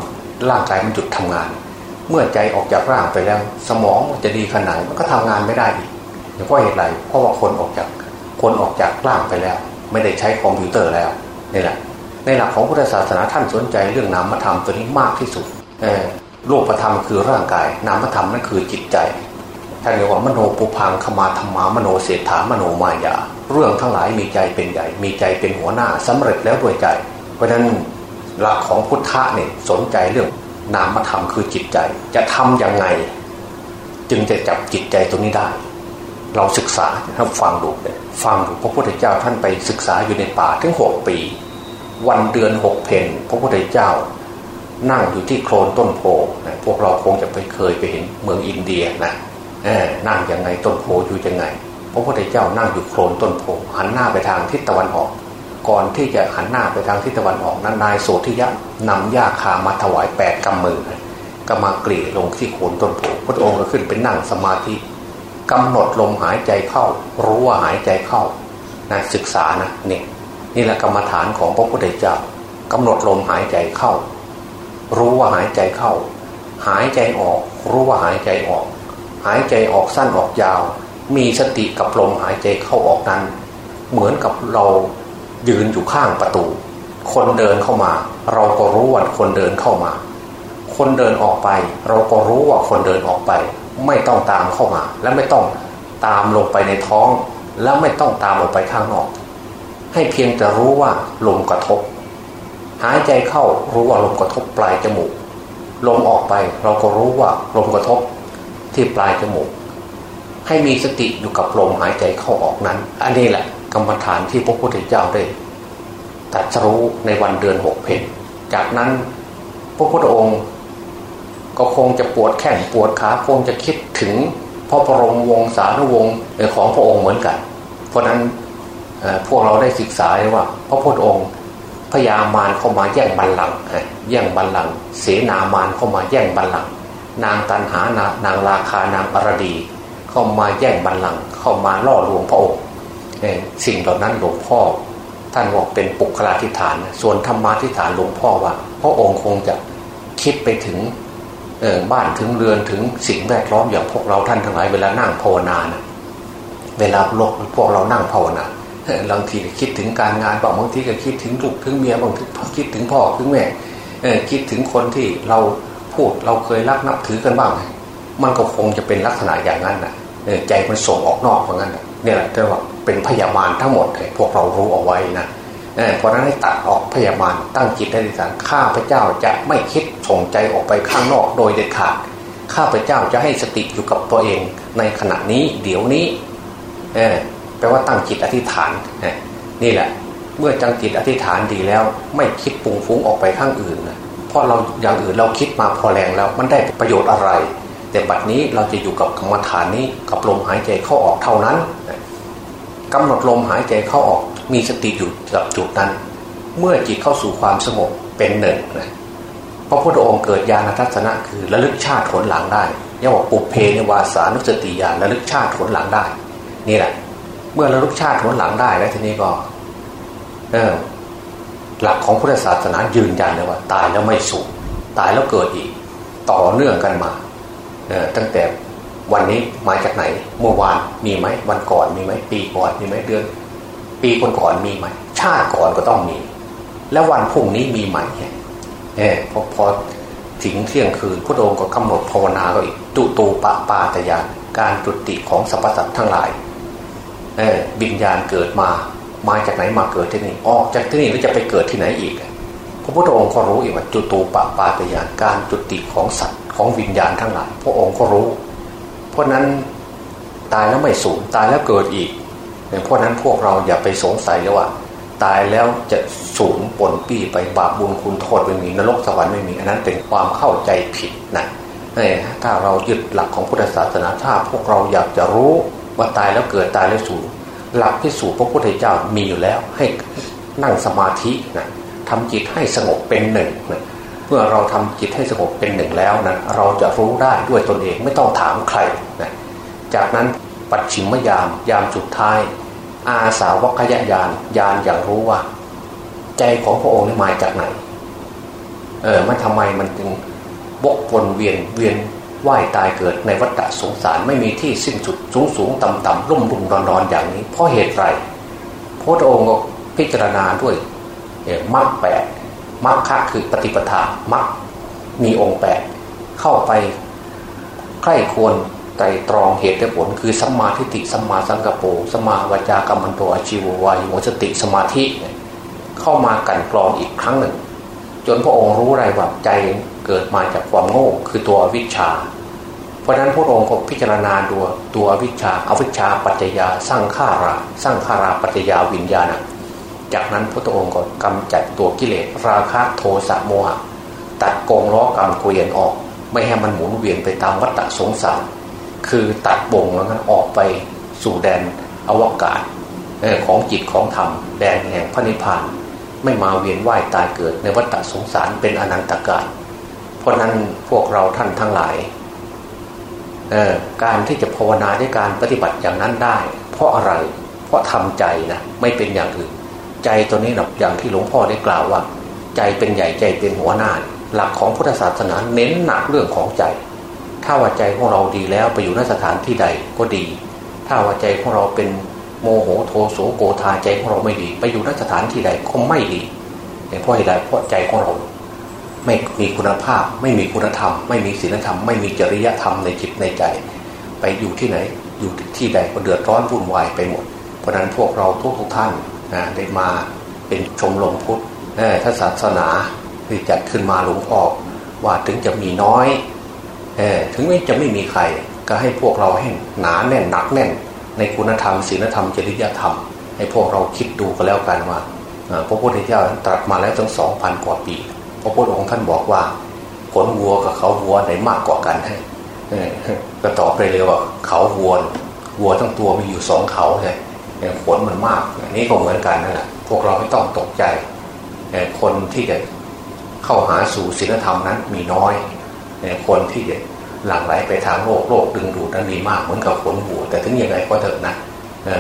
ร่างกายมันหยุดทำงาน เมื่อใจออกจากร่างไปแล้ว สมองมันจะดีขนาดมันก็ทำงานไม่ได้อีกเพราะเหตุไรเพราะว่าคนออกจากคนออกจากร่างไปแล้ว ไม่ได้ใช้คอมพิวเตอร์แล้วนี่แหละ ในหลักของพุทธศาสนาท่านสนใจเรื่องนามธรรมตัวนี้มากที่สุดโลกธรรมคือร่างกาย นามธรรมนั่นคือจิตใจ ท่านเรียกว่ามโนปุพังขมาธรรมามโนเศรษฐามโนมายา เรื่องทั้งหลายมีใจเป็นใหญ่ มีใจเป็นหัวหน้าสำเร็จแล้วด้วยใจ เพราะฉะนั้นหลักของพุทธะเนี่ยสนใจเรื่องนามธรรมคือจิตใจ จะทํำยังไง จึงจะจับจิตใจตรงนี้ได้ เราศึกษาท่านฟังดูเลยฟังดูพระพุทธเจ้าท่านไปศึกษาอยู่ในป่าถึงหกปี วันเดือนหกเพนพระพุทธเจ้านั่งอยู่ที่โคลนต้นโพนะพวกเราคงจะไปเคยไปเห็นเมืองอินเดียนะ นั่งยังไงต้นโพอยู่ยังไงพระพุทธเจ้านั่งอยู่โคลนต้นโพหันหน้าไปทางทิศตะวันออก ก่อนที่จะหันหน้าไปทางทิศตะวันออกนั้นนายโสธิยะนำหญ้าคามาถวายแปดกำมือก็มากรีลงที่โคนต้นโพพระองค์ก็ขึ้นเป็นนั่งสมาธิกำหนดลมหายใจเข้า รู้ว่าหายใจเข้านะศึกษานะนี่นี่แหละกรรมฐานของพระพุทธเจ้ากำหนดลมหายใจเข้า รู้ว่าหายใจเข้า หายใจออก รู้ว่าหายใจออก หายใจออกสั้นออกยาว มีสติกับลมหายใจเข้าออกนั้น เหมือนกับเรายืนอยู่ข้างประตู คนเดินเข้ามา เราก็รู้ว่าคนเดินเข้ามา คนเดินออกไป เราก็รู้ว่าคนเดินออกไป ไม่ต้องตามเข้ามา และไม่ต้องตามลงไปในท้อง และไม่ต้องตามออกไปข้างนอก ให้เพียงแต่รู้ว่าลมกระทบ หายใจเข้ารู้ว่าลมกระทบปลายจมูกลมออกไปเราก็รู้ว่าลมกระทบ ที่ปลายจมูก ให้มีสติอยู่กับลมหายใจเข้าออกนั้น อันนี้แหละกรรมฐานที่พระพุทธเจ้าได้ตัดรู้ในวันเดือนหกเพนจากนั้นพระพุทธองค์ก็คงจะปวดแข้งปวดขาคงจะคิดถึงพระบรมวงศานุวงศ์ของพระองค์เหมือนกัน เพราะนั้นพวกเราได้ศึกษาว่า พระพุทธองค์พญามารเข้ามาแย่งบัลลังก์แย่งบัลลังก์เสนามารเข้ามาแย่งบัลลังก์ นางตันหานานางราคานางปรดีเข้ามาแย่งบัลลังก์เข้ามาล่อลวงพระองค์สิ่งเหล่านั้นหลวงพ่อ ท่านบอกเป็นปุคลาธิฐาน ส่วนธรรมาธิฐานหลวงพ่อว่า พระองค์คงจะคิดไปถึงบ้านถึงเรือนถึงสิ่งแวดล้อมอย่างพวกเราท่านทั้งหลายเวลานั่งภาวนานะเวลาโลกพวกเรานั่งภาวนาบางทีคิดถึงการงานบางทีก็คิดถึงลูกถึงเมียบางทีคิดถึงพ่อถึงแม่คิดถึงคนที่เรา พูด เราเคยรักนับถือกันบ้างมันก็คงจะเป็นลักษณะอย่างนั้นนะใจมันส่งออกนอกเพราะงั้นเนี่ยแหละที่ว่าเป็นพยาบาลทั้งหมดเลยพวกเรารู้เอาไว้นะเพราะนั้นให้ตัดออกพยาบาลตั้งจิตในฐานข้าพเจ้าจะไม่คิดส่งใจออกไปข้างนอกโดยเด็ดขาดข้าพเจ้าจะให้สติอยู่กับตัวเองในขณะนี้เดี๋ยวนี้แปลว่าตั้งจิตอธิษฐานนี่แหละ เมื่อจังจิตอธิษฐานดีแล้ว ไม่คิดปุงฟุ้งออกไปข้างอื่น เพราะเราอย่างอื่นเราคิดมาพอแรงแล้ว มันได้ประโยชน์อะไร แต่บัดนี้เราจะอยู่กับกรรมฐานนี้กับลมหายใจเข้าออกเท่านั้นกำหนดลมหายใจเข้าออกมีสติอยู่กับจุดนั้น เมื่อจิตเข้าสู่ความสงบเป็นหนึ่งนะพระพุทธองค์เกิดญาณทัศนะคือระลึกชาติผลหลังได้เรียกว่าปุเพนวาสานุสติญาณระลึกชาติผลหลังได้ นี่แหละ เมื่อระลึกชาติผลหลังได้แล้วทีนี้ก็ เออ หลักของพุทธศาสนายืนยันเลยว่า ตายแล้วไม่สูญตายแล้วเกิดอีก ต่อเนื่องกันมาตั้งแต่วันนี้มาจากไหน เมื่อวานมีไหมวันก่อนมีไหมปีก่อนมีไหมเดือน ปีก่อนก่อนมีไหมชาติก่อนก็ต้องมี แล้ววันพรุ่งนี้มีไหมเออพอพอถึงเที่ยงคืนพระองค์ก็กำหนดภาวนาก็อีกตุตูปะปาตยานการจุติของสรรพสัตว์ทั้งหลายเออบิญญาณเกิดมา มาจากไหนมาเกิดที่นี่ออกจากที่นี่แล้วจะไปเกิดที่ไหนอีก พระพุทธองค์ก็รู้อีกว่าจุตูปะปาตยานการจุติของสัตว์ของวิญญาณทั้งหลายพระองค์ก็รู้ เพราะนั้นตายแล้วไม่สูญตายแล้วเกิดอีกเพราะนั้นพวกเราอย่าไปสงสัยเลยว่า ตายแล้วจะสูญปนปี้ไปบาปบุญคุณโทษไม่มีนรกสวรรค์ไม่มีอันนั้นเป็นความเข้าใจผิดนะถ้าเรายึดหลักของพุทธศาสนาถ้าพวกเราอยากจะรู้ว่าตายแล้วเกิดตายแล้วสูญ หลักที่สู่พระพุทธเจ้ามีอยู่แล้วให้นั่งสมาธินะทำจิตให้สงบเป็นหนึ่งนะเมื่อเราทำจิตให้สงบเป็นหนึ่งแล้วนะเราจะรู้ได้ด้วยตนเองไม่ต้องถามใครนะจากนั้นปัจฉิมยาม ยามสุดท้าย อาสาวกยญาณญาณอย่างรู้ว่า ใจของพระองค์นี่มาจากไหน เออมันทำไมมันจึงบกวนเวียนเวียน ว่ายตายเกิดในวัฏสงสารไม่มีที่สิ้นสุดสูงสูงต่ำต่ำรุ่มรุ่มนอนนอนอย่างนี้ เพราะเหตุไรพระองค์ก็พิจารณาด้วยมรรคแปดมรรคคือปฏิปทามรรคมีองค์แปดเข้าไปใกล้ควรไตรตรองเหตุและผลคือสัมมาทิฏฐิสัมมาสังกปรสัมมาวจากรรมันโตอาชีววายโมสติสมาธิ เข้ามากันกรองอีกครั้งหนึ่ง จนพระองค์รู้ไรว่าใจเกิดมาจากความโง่คือตัววิชา เพราะนั้นพระองค์ก็พิจารณาตัวตัววิชาอวิชาปัจจยาสร้างข้าราสร้างข้าราปัจจยาวิญญาณจากนั้นพระองค์ก็กำจัดตัวกิเลสราคะโทสะโมหะตัดกองล้อกรรมเกวียนออก ไม่ให้มันหมุนเวียนไปตามวัฏสงสาร คือตัดบ่งแล้วนั้นออกไปสู่แดนอวกาศของจิตของธรรมแดนแห่งพระนิพพาน ไม่มาเวียนว่ายตายเกิดในวัฏสงสารเป็นอนันตกาลเพราะนั้นพวกเราท่านทั้งหลายการที่จะภาวนาด้วยการปฏิบัติอย่างนั้นได้ เพราะอะไร เพราะทำใจนะไม่เป็นอย่างอื่น ใจตัวนี้นะอย่างที่หลวงพ่อได้กล่าวว่า ใจเป็นใหญ่ใจเป็นหัวหน้า หลักของพุทธศาสนาเน้นหนักเรื่องของใจ ถ้าว่าใจของเราดีแล้วไปอยู่ในสถานที่ใดก็ดี ถ้าว่าใจของเราเป็น โมโหโทโสโกธาใจของเราไม่ดี ไปอยู่นสถานที่ใดก็ไม่ดีเพราะอะไรเพราะใจของเราไม่มีคุณภาพ ไม่มีคุณธรรม ไม่มีศีลธรรม ไม่มีจริยธรรมในจิตในใจ ไปอยู่ที่ไหน อยู่ที่ใดก็เดือดร้อนวุ่นวายไปหมด เพราะนั้นพวกเราทุกทุกท่านนะได้มาเป็นชมรมพุทธถ้าศาสนาที่จัดขึ้นมาหลวงพ่อว่าถึงจะมีน้อยถึงแม้จะไม่มีใคร ก็ให้พวกเราให้หนาแน่นหนักแน่น ในคุณธรรมศีลธรรมจริยธรรม ให้พวกเราคิดดูก็แล้วกันว่าพระพุทธเจ้าตรัสมาแล้วตั้งสองพันกว่าปี พระพุทธองค์ท่านบอกว่าขนวัวกับเขาวัวไหนมากกว่ากันให้ก็ตอบไปเลยว่าเขาวัววัวทั้งตัวมีอยู่สองเขาใช่ขนมันมากอันนี้ก็เหมือนกันนั่นแหละพวกเราไม่ต้องตกใจคนที่จะเข้าหาสู่ศีลธรรมนั้นมีน้อยคนที่จะ หลั่งไหลไปทางโลกโลกดึงดูดนั้นมีมากเหมือนกับขนวัว แต่ถึงยังไงก็เถอะนะ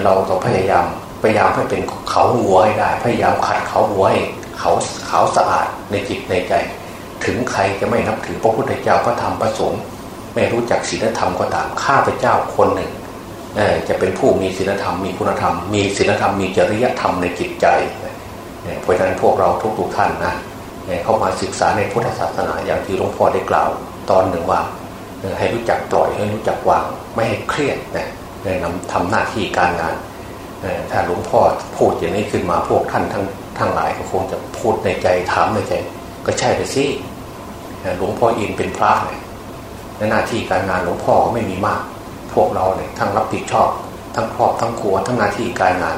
เราต้องพยายามพยายามให้เป็นเขาวัวให้ได้ พยายามขัดเขาวัวให้เขาเขาสะอาดในจิตในใจ ถึงใครจะไม่นับถือพระพุทธเจ้าพระธรรมพระสงฆ์ไม่รู้จักศีลธรรมก็ตามข้าพเจ้าคนหนึ่งจะเป็นผู้มีศีลธรรมมีคุณธรรม มีศีลธรรมมีจริยธรรมในจิตใจเพราะฉะนั้นพวกเราทุกๆท่านนะเข้ามาศึกษาในพุทธศาสนาอย่างที่หลวงพ่อได้กล่าว ตอนหนึ่งว่า ให้รู้จักปล่อยให้รู้จักวาง ไม่ให้เครียดนะนำทำหน้าที่การงานถ้าหลวงพ่อพูดอย่างนี้ขึ้นมาพวกท่านทั้งทั้งหลายก็คงจะพูดในใจถามในใจ ก็ใช่ไปสิหลวงพ่ออินเป็นพระเนี่ยหน้าที่การงานหลวงพ่อก็ไม่มีมาก พวกเราเนี่ยทั้งรับผิดชอบ ทั้งครอบทั้งครัวทั้งหน้าที่การงาน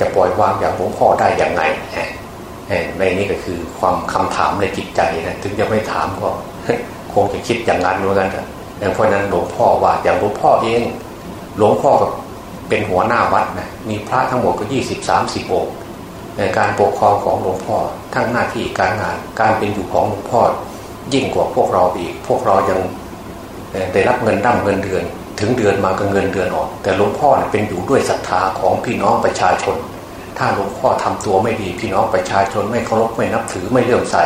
จะปล่อยวางอย่างหลวงพ่อได้อย่างไงในนี้ก็คือความคำถามในจิตใจนะถึงจะไม่ถามก็ คงจะคิดอย่างนั้นเหมือนกันเพราะนั้นหลวงพ่อว่าอย่างหลวงพ่อเอง หลวงพ่อก็เป็นหัวหน้าวัดนะมีพระทั้งหมดก็ยี่สิบสามสิบองค์ในการปกครองของหลวงพ่อ ทั้งหน้าที่การงานการเป็นอยู่ของหลวงพ่อ ยิ่งกว่าพวกเราอีก พวกเรายังได้รับเงินดั้มเงินเดือน ถึงเดือนมาก็เงินเดือนออก แต่หลวงพ่อเป็นอยู่ด้วยศรัทธาของพี่น้องประชาชน ถ้าหลวงพ่อทำตัวไม่ดี พี่น้องประชาชนไม่เคารพไม่นับถือไม่เลื่อมใส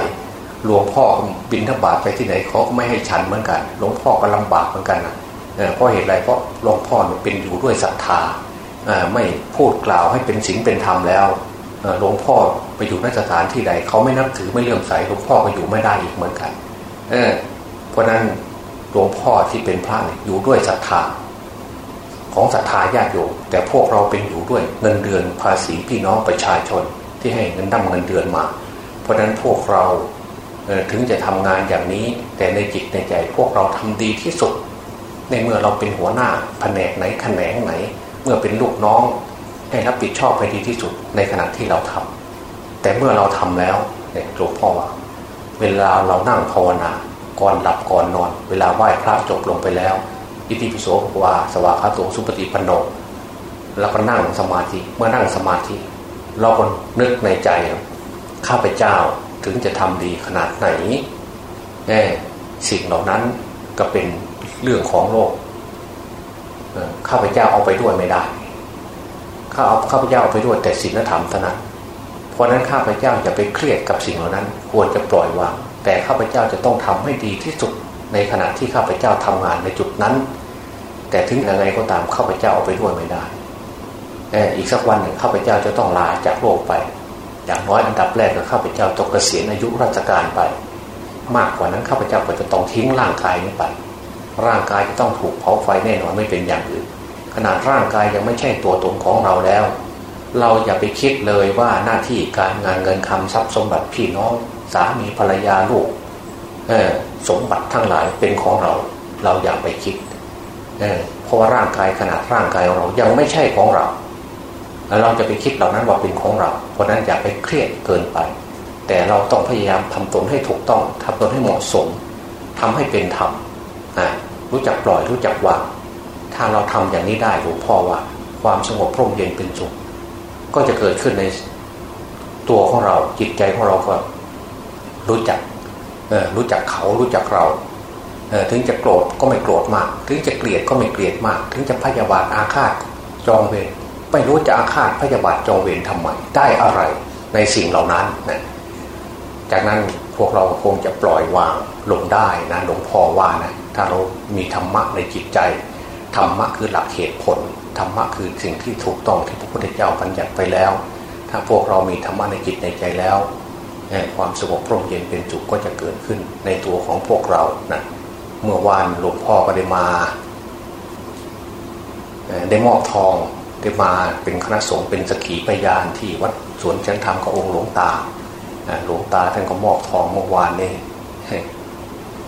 หลวงพ่อบินทบาทไปที่ไหนเขาก็ไม่ให้ฉันเหมือนกัน หลวงพ่อก็ลำบากเหมือนกันนะเพราะเหตุไรเพราะหลวงพ่อเป็นอยู่ด้วยศรัทธาไม่พูดกล่าวให้เป็นศีลเป็นธรรมแล้วหลวงพ่อไปอยู่นสถานที่ใดเขาไม่นับถือไม่เลื่อมใสหลวงพ่อก็อยู่ไม่ได้อีกเหมือนกันเเพราะนั้นหลวงพ่อที่เป็นพระเนี่ยอยู่ด้วยศรัทธาของศรัทธาญาติโยมแต่พวกเราเป็นอยู่ด้วยเงินเดือนภาษีพี่น้องประชาชนที่ให้เงินดำเงินเดือนมา เพราะนั้นพวกเรา ถึงจะทำงานอย่างนี้ แต่ในจิตในใจพวกเราทำดีที่สุด ในเมื่อเราเป็นหัวหน้าแผนกไหนแขนงไหน เมื่อเป็นลูกน้อง ให้รับผิดชอบให้ดีที่สุดในขณะที่เราทำแต่เมื่อเราทำแล้วเนี่ยหลวงพ่อว่าเวลาเรานั่งภาวนาก่อนหลับก่อนนอน เวลาไหว้พระจบลงไปแล้ว อิติปิโสว่า สวากาโตสุปฏิปันโนแล้วก็นั่งสมาธิเมื่อนั่งสมาธิ เราก็นึกในใจข้าพเจ้า ถึงจะทำดีขนาดไหนแน่สิ่งเหล่านั้นก็เป็นเรื่องของโลกข้าพเจ้าเอาไปด้วยไม่ได้ ข้าเอาข้าพเจ้าเอาไปด้วยแต่ศีลธรรมเท่านั้น เพราะนั้นข้าพเจ้าอย่าไปเครียดกับสิ่งเหล่านั้น ควรจะปล่อยวาง แต่ข้าพเจ้าจะต้องทำให้ดีที่สุดในขณะที่ข้าพเจ้าทำงานในจุดนั้น แต่ถึงยังไงก็ตามข้าพเจ้าเอาไปด้วยไม่ได้ อีกสักวันหนึ่งข้าพเจ้าจะต้องลาจากโลกไป อย่างน้อยอันดับแรกก็ข้าพเจ้าต้องเกษียณอายุราชการไป มากกว่านั้นข้าพเจ้าก็จะต้องทิ้งร่างกายนี้ไป ร่างกายจะต้องถูกเผาไฟแน่นอนไม่เป็นอย่างอื่น ขนาดร่างกายยังไม่ใช่ตัวตนของเราแล้ว เราอย่าไปคิดเลยว่าหน้าที่การงานเงินคำทรัพย์สมบัติพี่น้องสามีภรรยาลูกสมบัติทั้งหลายเป็นของเรา เราอย่าไปคิดเเพราะว่าร่างกายขนาดร่างกายเรายังไม่ใช่ของเรา แล้วเราจะไปคิดเหล่านั้นว่าเป็นของเรา เพราะนั้นอย่าไปเครียดเกินไป แต่เราต้องพยายามทำตนให้ถูกต้องทำตนให้เหมาะสมทำให้เป็นธรรมรู้จักปล่อยรู้จักวางถ้าเราทำอย่างนี้ได้หลวงพ่อว่า ความสงบพร่มเย็นเป็นสุขก็จะเกิดขึ้นในตัวของเราจิตใจของเราก็รู้จักรู้จักเขารู้จักเราถึงจะโกรธก็ไม่โกรธมาก ถึงจะเกลียดก็ไม่เกลียดมาก ถึงจะพยาบาทอาฆาตจองเวร ไม่รู้จะอาฆาตพยาบาทจองเวรทำไมได้อะไรในสิ่งเหล่านั้นนะจากนั้นพวกเราคงจะปล่อยวางลงได้นะหลวงพ่อว่านะถ้าเรามีธรรมะในจิตใจธรรมะคือหลักเหตุผลธรรมะคือสิ่งที่ถูกต้องที่พระพุทธเจ้าบัญญัติไปแล้ว ถ้าพวกเรามีธรรมะในจิตในใจแล้วความสงบร่มเย็นเป็นจุกก็จะเกิดขึ้นในตัวของพวกเรานะเมื่อวานหลวงพ่อก็ได้มาได้มอบทอง ได้มาเป็นคณะสงฆ์เป็นสกีพยานที่วัดสวนชันธรรมกับองค์หลวงตาหลวงตาท่านก็มอบทองเมื่อวานนี่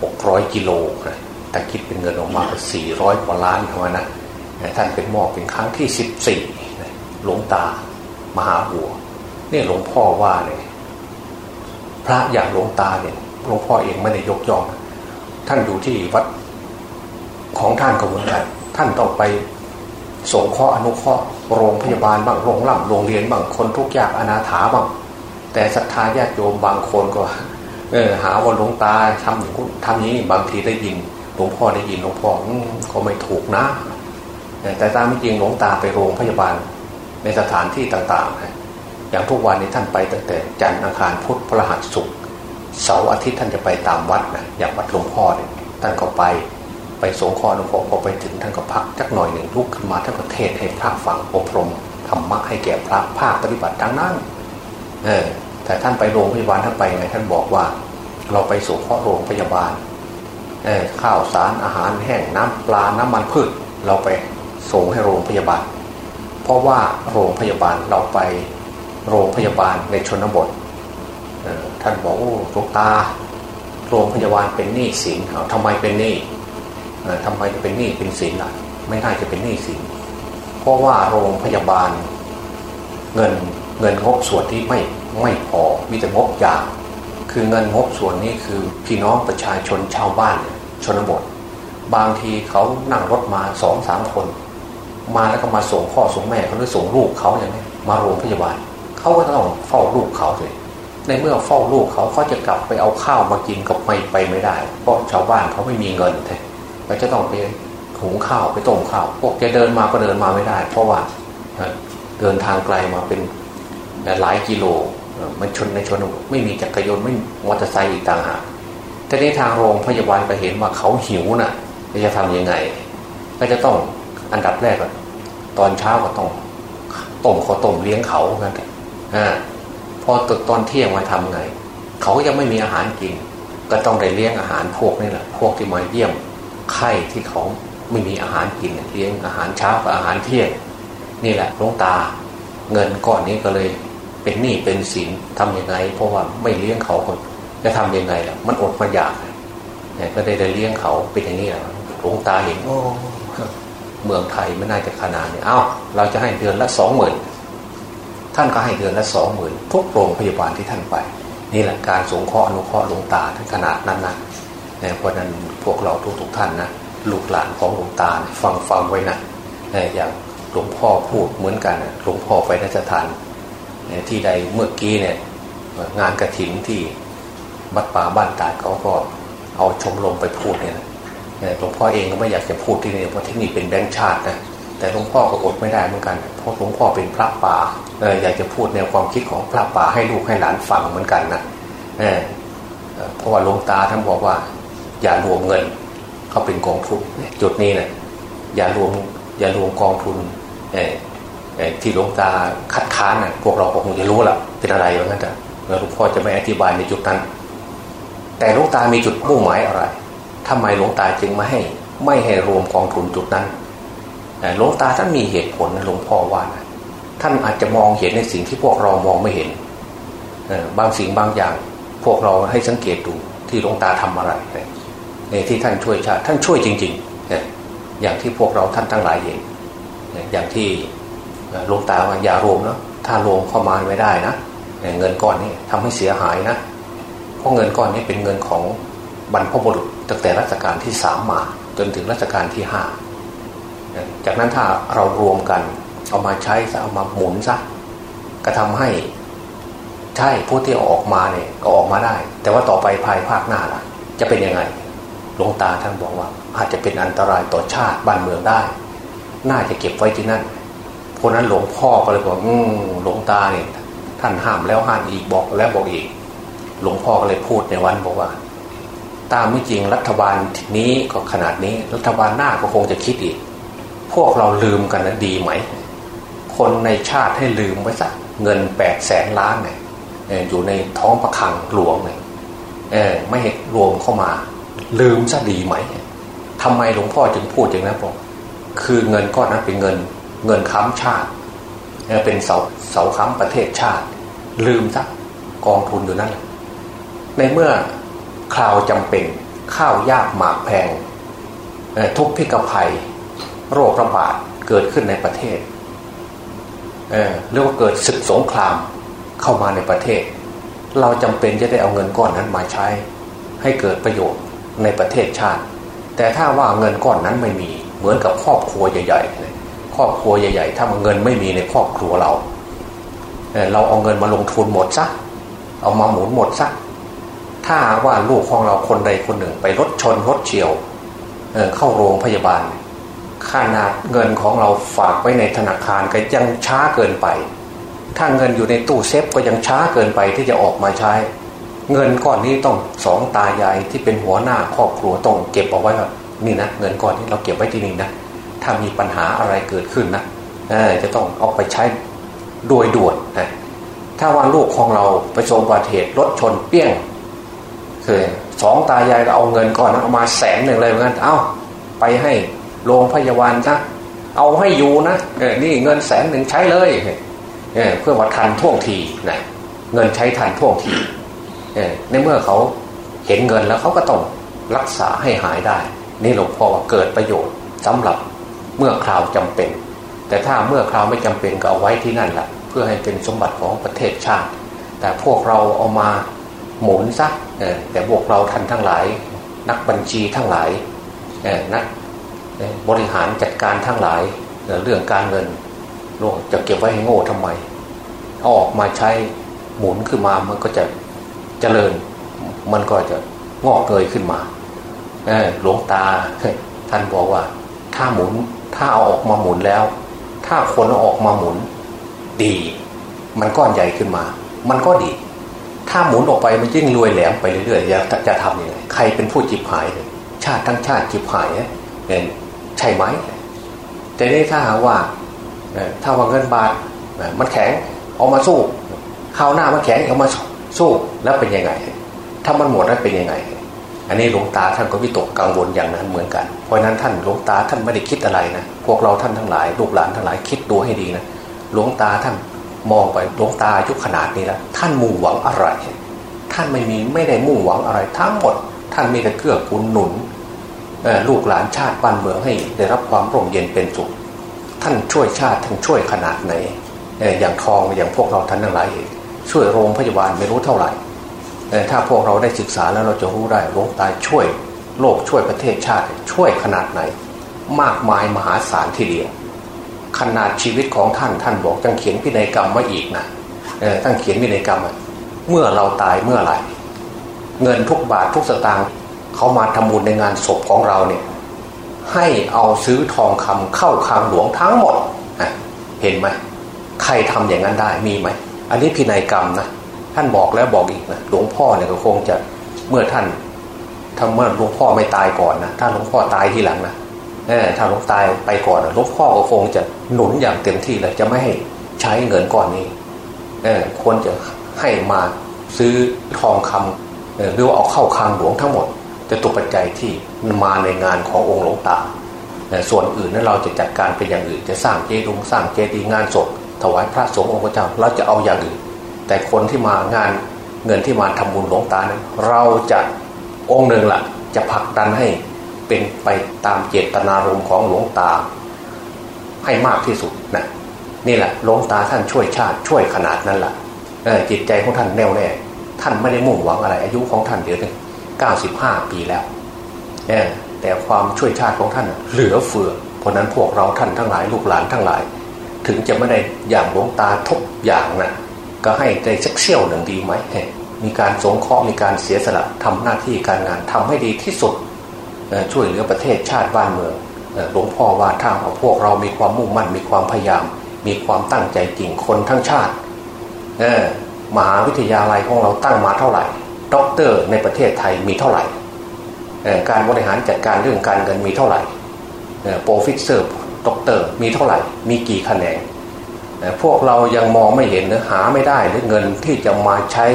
หกร้อยกิโลนะแต่คิดเป็นเงินออกมาสี่ร้อยกว่าล้านเท่านั้นะท่านเป็นมอบเป็นครั้งที่สิบสี่หลวงตามหาบัวนี่หลวงพ่อว่าเนี่ยพระอย่างหลวงตาเนี่ยหลวงพ่อเองไม่ได้ยกย่อง ท่านอยู่ที่วัดของท่านก็เหมือนกันท่านต้องไป สงเคราะห์อนุเคราะห์โรงพยาบาลบ้างโรงล่ำโรงเรียนบ้างคนทุกยากอนาถาบ้าง แต่ศรัทธาญาติโยมบางคนก็เออหาว่าหลวงตาทำอย่างทำนี้บางทีได้ยินหลวงพ่อได้ยินหลวงพ่อก็ไม่ถูกนะ แต่ตามไม่จริงหลวงตาไปโรงพยาบาลในสถานที่ต่างๆ อย่างทุกวันนี้ท่านไปตั้งแต่จันทร์อังคารพุธพระหัสศุกร์เสาร์อาทิตย์ท่านจะไปตามวัดนะอย่างวัดหลวงพ่อเนี่ยท่านก็ไป ไปสงฆ์หลวงพ่อพอไปถึงท่านก็พักจักหน่อยหนึ่งลุกขึ้นมาท่านก็เทศให้พระฟังอบรมธรรมะให้แก่พระภาคปฏิบัติดังนั้นเออแต่ท่านไปโรงพยาบาลท่านไปไงท่านบอกว่า เราไปสงฆ์โรงพยาบาลเออข้าวสารอาหารแห้งน้ำปลาน้ำมันพืช เราไปส่งให้โรงพยาบาล เพราะว่าโรงพยาบาลเราไปโรงพยาบาลในชนบทท่านบอกโอ้ลูกตา โรงพยาบาลเป็นหนี้สินเอาทำไมเป็นหนี้ ทำไมจะเป็นหนี้เป็นสินล่ะ ไม่น่าจะเป็นหนี้สินเพราะว่าโรงพยาบาล เงินเงินงบส่วนที่ไม่ไม่พอมีแต่งบยาคือเงินงบส่วนนี้คือพี่น้องประชาชนชาวบ้านชนบท บางทีเขานั่งรถมาสองสามคน มาแล้วก็มาส่งพ่อส่งแม่เขาหรือส่งลูกเขาอย่างนี้มาโรงพยาบาลเขาก็ต้องเฝ้าลูกเขาเลยในเมื่อเฝ้าลูกเขาเขาจะกลับไปเอาข้าวมากินกับไม่ไปไม่ได้ เพราะชาวบ้านเขาไม่มีเงิน ก็จะต้องไปหุงข้าวไปต้มข้าวพวกจะเดินมาก็เดินมาไม่ได้ เพราะว่าเดินทางไกลมาเป็นหลายกิโลมันชนในชนไม่มีจักรยานไม่มอเตอร์ไซค์อีกต่างหากแต่ในทางโรงพยาบาลก็เห็นว่าเขาหิวนะ่ะจะทำยังไง ก็จะต้องอันดับแรกก็ตอนเช้าก็ต้องต้มข้าวต้มเลี้ยงเขานั่นแหละพอตกตอนเที่ยงมาทำไง เขายังไม่มีอาหารกิน ก็ต้องได้เลี้ยงอาหารพวกนี่แหละพวกที่มาเยี่ยม ไข้ที่เขาไม่มีอาหารกินเลี้ยงอาหารเช้ากับอาหารเที่ยงนี่แหละลงตาเงินก้อนนี้ก็เลยเป็นหนี้เป็นสินทํำยังไง เพราะว่าไม่เลี้ยงเขาคนจะทํำยังไงล่ะ มันอดมันอยากเนี่ยก็ได้ได้เลี้ยงเขาเป็นอย่างนี้แหละหลวงตาเห็นโอ้เมืองไทยไม่น่าจะขนาดนี้เอ้าเราจะให้เดือนละสองหมื่นท่านก็ให้เดือนละสองหมื่นทุกโรงพยาบาลที่ท่านไป นี่แหละการสงเคราะห์อนุเคราะห์หลวงตาท่านขนาดนั้นนะ เพราะนั้นพวกเราทุกๆท่านนะลูกหลานของหลวงตาฟังฟังไว้นะอย่างหลวงพ่อพูดเหมือนกันหลวงพ่อไปนสถานที่ใดเมื่อกี้เนี่ยงานกระถิ่นที่บัดป่าบ้านตาเขาก็เอาชมรมไปพูดเนี่ยหลวงพ่อเองก็ไม่อยากจะพูดที่นี่เพราะที่นี่เป็นแบงค์ชาตินะแต่หลวงพ่อก็อดไม่ได้เหมือนกันเพราะหลวงพ่อเป็นพระป่าอยากจะพูดแนวความคิดของพระป่าให้ลูกให้หลานฟังเหมือนกันนะเพราะว่าหลวงตาท่านบอกว่า อย่ารวมเงิน เข้าเป็นกองทุนจุดนี้เนะี่ยอย่ารวมอย่ารวมกองทุนที่หลวงตาคัดค้านนะพวกเราคงจะรู้ละเป็นอะไรอย่างนั้นแต่หลวงพ่อจะไม่อธิบายในจุดนั้น แต่หลวงตามีจุดมุ่งหมายอะไรทำไมหลวงตาจึงไม่ให้ไม่ให้รวมกองทุนจุดนั้นหลวงตาท่านมีเหตุผลนะหลวงพ่อว่านะท่านอาจจะมองเห็นในสิ่งที่พวกเรามองไม่เห็นบางสิ่งบางอย่าง พวกเราให้สังเกตดูที่หลวงตาทำอะไร ที่ท่านช่วยชาติท่านช่วยจริงๆอย่างที่พวกเราท่านทั้งหลายเห็นอย่างที่ลงตาว่าอย่ารวมเนาะถ้ารวมเข้ามาไม่ได้นะเงินก้อนนี้ทำให้เสียหายนะเพราะเงินก้อนนี้เป็นเงินของบรรพบุรุษตั้งแต่รัชกาลที่สามมาจนถึงรัชกาลที่ห้าจากนั้นถ้าเรารวมกันเอามาใช้ซะเอามาหมุนซะก็ทำให้ใช่ผู้ที่ออกมาเนี่ยก็ออกมาได้ แต่ว่าต่อไปภายภาคหน้าล่ะ จะเป็นยังไง หลวงตาท่านบอกว่า อาจจะเป็นอันตรายต่อชาติบ้านเมืองได้ น่าจะเก็บไว้ที่นั่นเพราะนั้นหลวงพ่อก็เลยบอกอืมหลวงตาเนี่ยท่านห้ามแล้วห้ามอีกบอกแล้วบอกอีก หลวงพ่อก็เลยพูดในวันบอกว่า ตามไม่จริงรัฐบาลนี้ก็ขนาดนี้ รัฐบาลหน้าก็คงจะคิดอีก พวกเราลืมกันนั้นดีไหม คนในชาติให้ลืมไว้สักเงินแปดแสนล้านเนี่ยอยู่ในท้องประคังหลวงเนี่ยไม่ให้รวมเข้ามา ลืมซะดีไหมทำไมหลวงพ่อจึงพูดอย่างนั้นบอกคือเงินก้อนนั้นเป็นเงินเงินค้ำชาติเป็นเสาเสาค้ำประเทศชาติ ลืมซะกองทุนอยู่นั่นแหละในเมื่อคราวจำเป็นข้าวยากหมากแพงทุกพิกภัย โรคระบาดเกิดขึ้นในประเทศเเรียกว่าเกิดศึกสงครามเข้ามาในประเทศ เราจำเป็นจะได้เอาเงินก้อนนั้นมาใช้ ให้เกิดประโยชน์ ในประเทศชาติ แต่ถ้าว่าเงินก้อนนั้นไม่มีเหมือนกับครอบครัวใหญ่ๆครอบครัวใหญ่ๆ ถ้าเงินไม่มีในครอบครัวเรา เราเอาเงินมาลงทุนหมดซะเอามาหมุนหมดซะถ้าว่าลูกของเราคนใดคนหนึ่งไปรถชนรถเฉียวเเข้าโรงพยาบาลค่านาดเงินของเราฝากไว้ในธนาคารก็ยังช้าเกินไป ถ้าเงินอยู่ในตู้เซฟก็ยังช้าเกินไปที่จะออกมาใช้ เงินก้อนนี้ต้องสองตายายที่เป็นหัวหน้าครอบครัวต้องเก็บเอาไว้ว่านี่นะเงินก้อนนี้เราเก็บไว้ที่นี่นะถ้ามีปัญหาอะไรเกิดขึ้นนะจะต้องเอาไปใช้โดยด่วนนะถ้าว่าลูกของเราไปสมบัติเหตุรถชนเปี้ยงคือสองตายายก็เอาเงินก้อนนั้นเอามาแสนหนึ่งเลยเหมือนกันเอาไปให้โรงพยาบาลนะเอาให้อยู่นะนี่เงินแสนหนึ่งใช้เลยเพื่อว่าทันท่วงทีนะเงินใช้ทันท่วงที ในเมื่อเขาเห็นเงินแล้วเขาก็ต้องรักษาให้หายได้ นี่หลวงพ่อเกิดประโยชน์สำหรับเมื่อคราวจำเป็น แต่ถ้าเมื่อคราวไม่จำเป็นก็เอาไว้ที่นั่นแหละเพื่อให้เป็นสมบัติของประเทศชาติ แต่พวกเราเอามาหมุนซะแต่พวกเราท่านทั้งหลาย นักบัญชีทั้งหลายนักบริหารจัดการทั้งหลายเรื่องการเงินลงจะเก็บไว้ให้โง่ทำไมออกมาใช้หมุนขึ้นมามันก็จะ เจริญ มันก็จะงอกเงยขึ้นมาหลวงตาท่านบอกว่า ถ้าหมุนถ้าเอาออกมาหมุนแล้ว ถ้าคนเอาออกมาหมุน ดี มันก้อนใหญ่ขึ้นมา มันก็ดี ถ้าหมุนออกไปมันยิ่งรวยแหลมไปเรื่อยๆจะจะทำยังไงใครเป็นผู้จิบหายเลยชาติทั้งชาติจิบหายเนี่ยใช่ไหมแต่นี่ถ้าหาว่าถ้าว่าเงินบาทมันแข็งเอามาสู้ข้าวหน้ามันแข็งเอามาสู้ ชู้แล้วเป็นยังไง ถ้ามันหมดแล้วเป็นยังไง อันนี้หลวงตาท่านก็วิตกกังวลอย่างนั้นเหมือนกัน เพราะนั้นท่านหลวงตาท่านไม่ได้คิดอะไรนะ พวกเราท่านทั้งหลายลูกหลานทั้งหลายคิดดูให้ดีนะ หลวงตาท่านมองไปหลวงตาอายุขนาดนี้แล้วท่านมุ่งหวังอะไร ท่านไม่มีไม่ได้มุ่งหวังอะไร ทั้งหมด ท่านมีแต่เกื้อกูลหนุนลูกหลานชาติบ้านเมืองให้ได้รับความร่มเย็นเป็นสุขท่านช่วยชาติท่านช่วยขนาดไหนอย่างทองอย่างพวกเราท่านทั้งหลายเอง ช่วยโรงพยาบาลไม่รู้เท่าไหร่ถ้าพวกเราได้ศึกษาแล้วเราจะรู้ได้หลวงตาช่วยโลกช่วยประเทศชาติช่วยขนาดไหน มากมายมหาศาลทีเดียวขนาดชีวิตของท่านท่านบอกจังเขียนพินัยกรรมไว้อีกนะตั้งเขียนพินัยกรรมเมื่อเราตายเมื่อไหร่เงินทุกบาททุกสตางค์เขามาทำบุญในงานศพของเราเนี่ยให้เอาซื้อทองคำเข้าคางหลวงทั้งหมด เห็นไหมใครทำอย่างนั้นได้มีไหม อันนี้พินัยกรรมนะท่านบอกแล้วบอกอีกนะหลวงพ่อเนี่ยก็คงจะเมื่อท่านถ้าเมื่อหลวงพ่อไม่ตายก่อนนะถ้าหลวงพ่อตายทีหลังนะเออถ้าหลวงตายไปก่อนหลวงพ่อก็คงจะหนุนอย่างเต็มที่เลยจะไม่ให้ใช้เงินก้อนนี้เออควรจะให้มาซื้อทองคำเออหรือว่าเอาเข้าคางหลวงทั้งหมด จะตกปัจจัยที่มาในงานขององค์หลวงตาส่วนอื่นนั้นเราจะจัดการเป็นอย่างอื่นจะสร้างเจดีย์สร้างเจดีย์งานศพ ถวายพระสงฆ์องค์เจ้าเราจะเอาอย่างอื่น แต่คนที่มางานเงินที่มาทำบุญหลวงตานั้นเราจะองค์หนึ่งละ่ะ จะผลักดันให้เป็นไปตามเจตนารมณ์ของหลวงตา ให้มากที่สุดนะนี่แหละหลวงตาท่านช่วยชาติช่วยขนาดนั้นแหละจิตใจของท่านแน่วแน่ท่านไม่ได้มุ่งหวังอะไร อายุของท่านเดี๋ยวนี้เก้าสิบห้าปีแล้วแต่ความช่วยชาติของท่านเหลือเฟือ เพราะนั้นพวกเราท่านทั้งหลายลูกหลานทั้งหลาย ถึงจะไม่ได้อย่างหลวงตาทุกอย่างนะก็ให้ได้สักเชี่ยวหนึ่งดีไหมมีการสงเคราะห์มีการเสียสละทำหน้าที่การงานทำให้ดีที่สุดช่วยเหลือประเทศชาติบ้านเมืองหลวงพ่อว่าถ้าพวกเรามีความมุ่งมั่นมีความพยายาม มีความตั้งใจจริงคนทั้งชาติมหาวิทยาลัยของเราตั้งมาเท่าไหร่ด็อกเตอร์ในประเทศไทยมีเท่าไหร่การบริหารจัดการเรื่องการเงินมีเท่าไหร่ professor ด็อกเตอร์มีเท่าไหร่ มีกี่คะแนนพวกเรายังมองไม่เห็นหรือหาไม่ได้หรือเงินที่จะมาใช้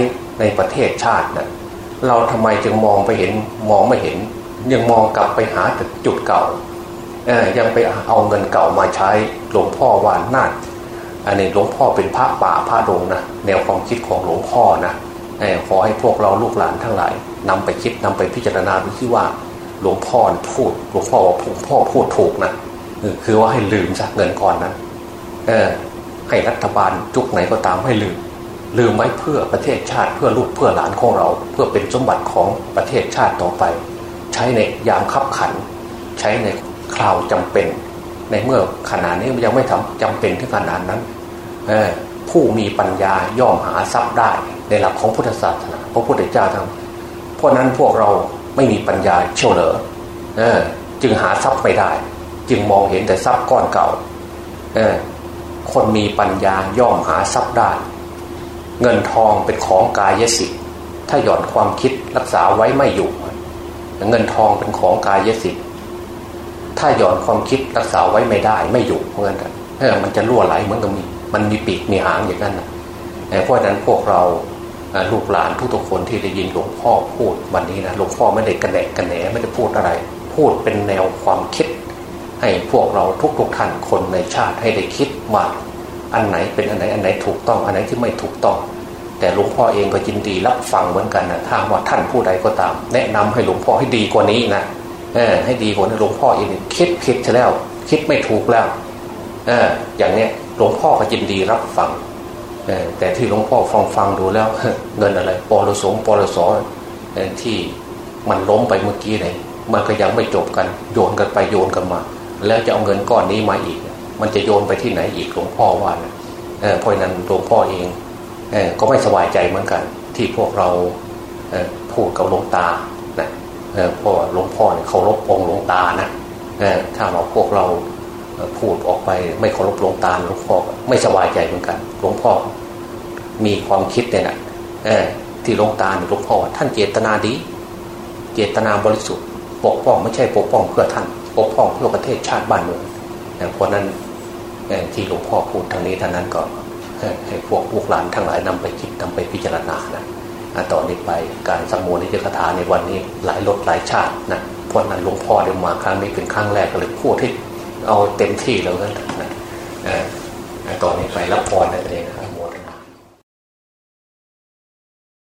ในประเทศชาตินะเราทำไมจึงมองไปเห็นมองไม่เห็น ยังมองกลับไปหาจุดเก่ายังไปเอาเงินเก่ามาใช้หลวงพ่อวานนาอันนี้หลวงพ่อเป็นพระป่าพระดงนะแนวความคิดของหลวงพ่อนะขอให้พวกเราลูกหลานทั้งหลายนำไปคิดนำไปพิจารณาดูที่ว่าหลวงพ่อพูดหลวงพ่อว่าพ่อพูดถูกนะ คือว่าให้ลืมซะเงินก่อนนั้นเออให้รัฐบาลจุกไหนก็ตามให้ลืม ลืมไว้เพื่อประเทศชาติเพื่อลูกเพื่อหลานของเรา เพื่อเป็นสมบัติของประเทศชาติต่อไป ใช้ในยามขับขัน ใช้ในคราวจำเป็น ในเมื่อขนาดนี้ยังไม่ทำจำเป็นถึงขนาดนั้นผู้มีปัญญาย่อมหาทรัพย์ได้ในหลักของพุทธศาสนาพระพุทธเจ้าทั้งเพราะนั้นพวกเราไม่มีปัญญาเชี่ยวเหลือจึงหาทรัพย์ไม่ได้ จึงมองเห็นแต่ทรัพย์ก้อนเก่าเออคนมีปัญญาย่อมหาทรัพย์ได้ เงินทองเป็นของกายสิทธิ์ถ้าหย่อนความคิดรักษาไว้ไม่อยู่ เงินทองเป็นของกายสิทธิ์ถ้าหย่อนความคิดรักษาไว้ไม่ได้ไม่อยู่เหมือนกันเออมันจะล่วไหลเหมือนกับมี มันมีปีกมีหางอย่างนั้นนะเพราะนั้นพวกเราลูกหลานทุกๆคนที่ได้ยินหลวงพ่อพูดวันนี้นะหลวงพ่อไม่ได้กระแหนกกระแหนไม่ได้พูดอะไร พูดเป็นแนวความคิด ให้พวกเราทุกๆท่านคนในชาติให้ได้คิดว่าอันไหนเป็นอันไหนอันไหนถูกต้องอันไหนที่ไม่ถูกต้อง แต่หลวงพ่อเองก็ยินดีรับฟังเหมือนกันนะถ้าว่าท่านผู้ใดก็ตาม แนะนำให้หลวงพ่อให้ดีกว่านี้นะเออให้ดีกว่านี้หลวงพ่อเองคิดผิดแล้ว คิดไม่ถูกแล้วเอออย่างเนี้ยหลวงพ่อก็ยินดีรับฟังเออแต่ที่หลวงพ่อฟังฟังดูแล้วเงินอะไรปลสงปลสที่มันล้มไปเมื่อกี้ไหนมันก็ยังไม่จบกันโยนกันไปโยนกันมา แล้วจะเอาเงินก้อนนี้มาอีก มันจะโยนไปที่ไหนอีกหลวงพ่อว่านะเพราะนั้นหลวงพ่อเองก็ไม่สบายใจเหมือนกัน ที่พวกเราพูดกับหลวงตานะเพราะหลวงพ่อเนี่ยเคารพองหลวงตานะถ้าเราพวกเราพูดออกไปไม่เคารพหลวงตาหลวงพ่อไม่สบายใจเหมือนกันหลวงพ่อมีความคิดเนี่ยนะที่หลวงตาหลวงพ่อท่านเจตนาดี เจตนาบริสุทธิ์ปกป้องไม่ใช่ปกป้องเพื่อท่าน ปกป้องเพื่อประเทศชาติบ้านเมืองเพราะนั้นที่หลวงพ่อพูดทางนี้ทางนั้นก็ให้พวกลูกหลานทั้งหลายนำไปคิดนำไปพิจารณานะต่อนนี้ไปการสมโภชนิยคถาในวันนี้หลายรถหลายชาตินะเพราะนั้นหลวงพ่อเดินมาครั้งนี้เป็นครั้งแรกก็เลยพูดให้เอาเต็มที่แล้วนะต่อนนี้ไปรับพรได้เลยนะครับ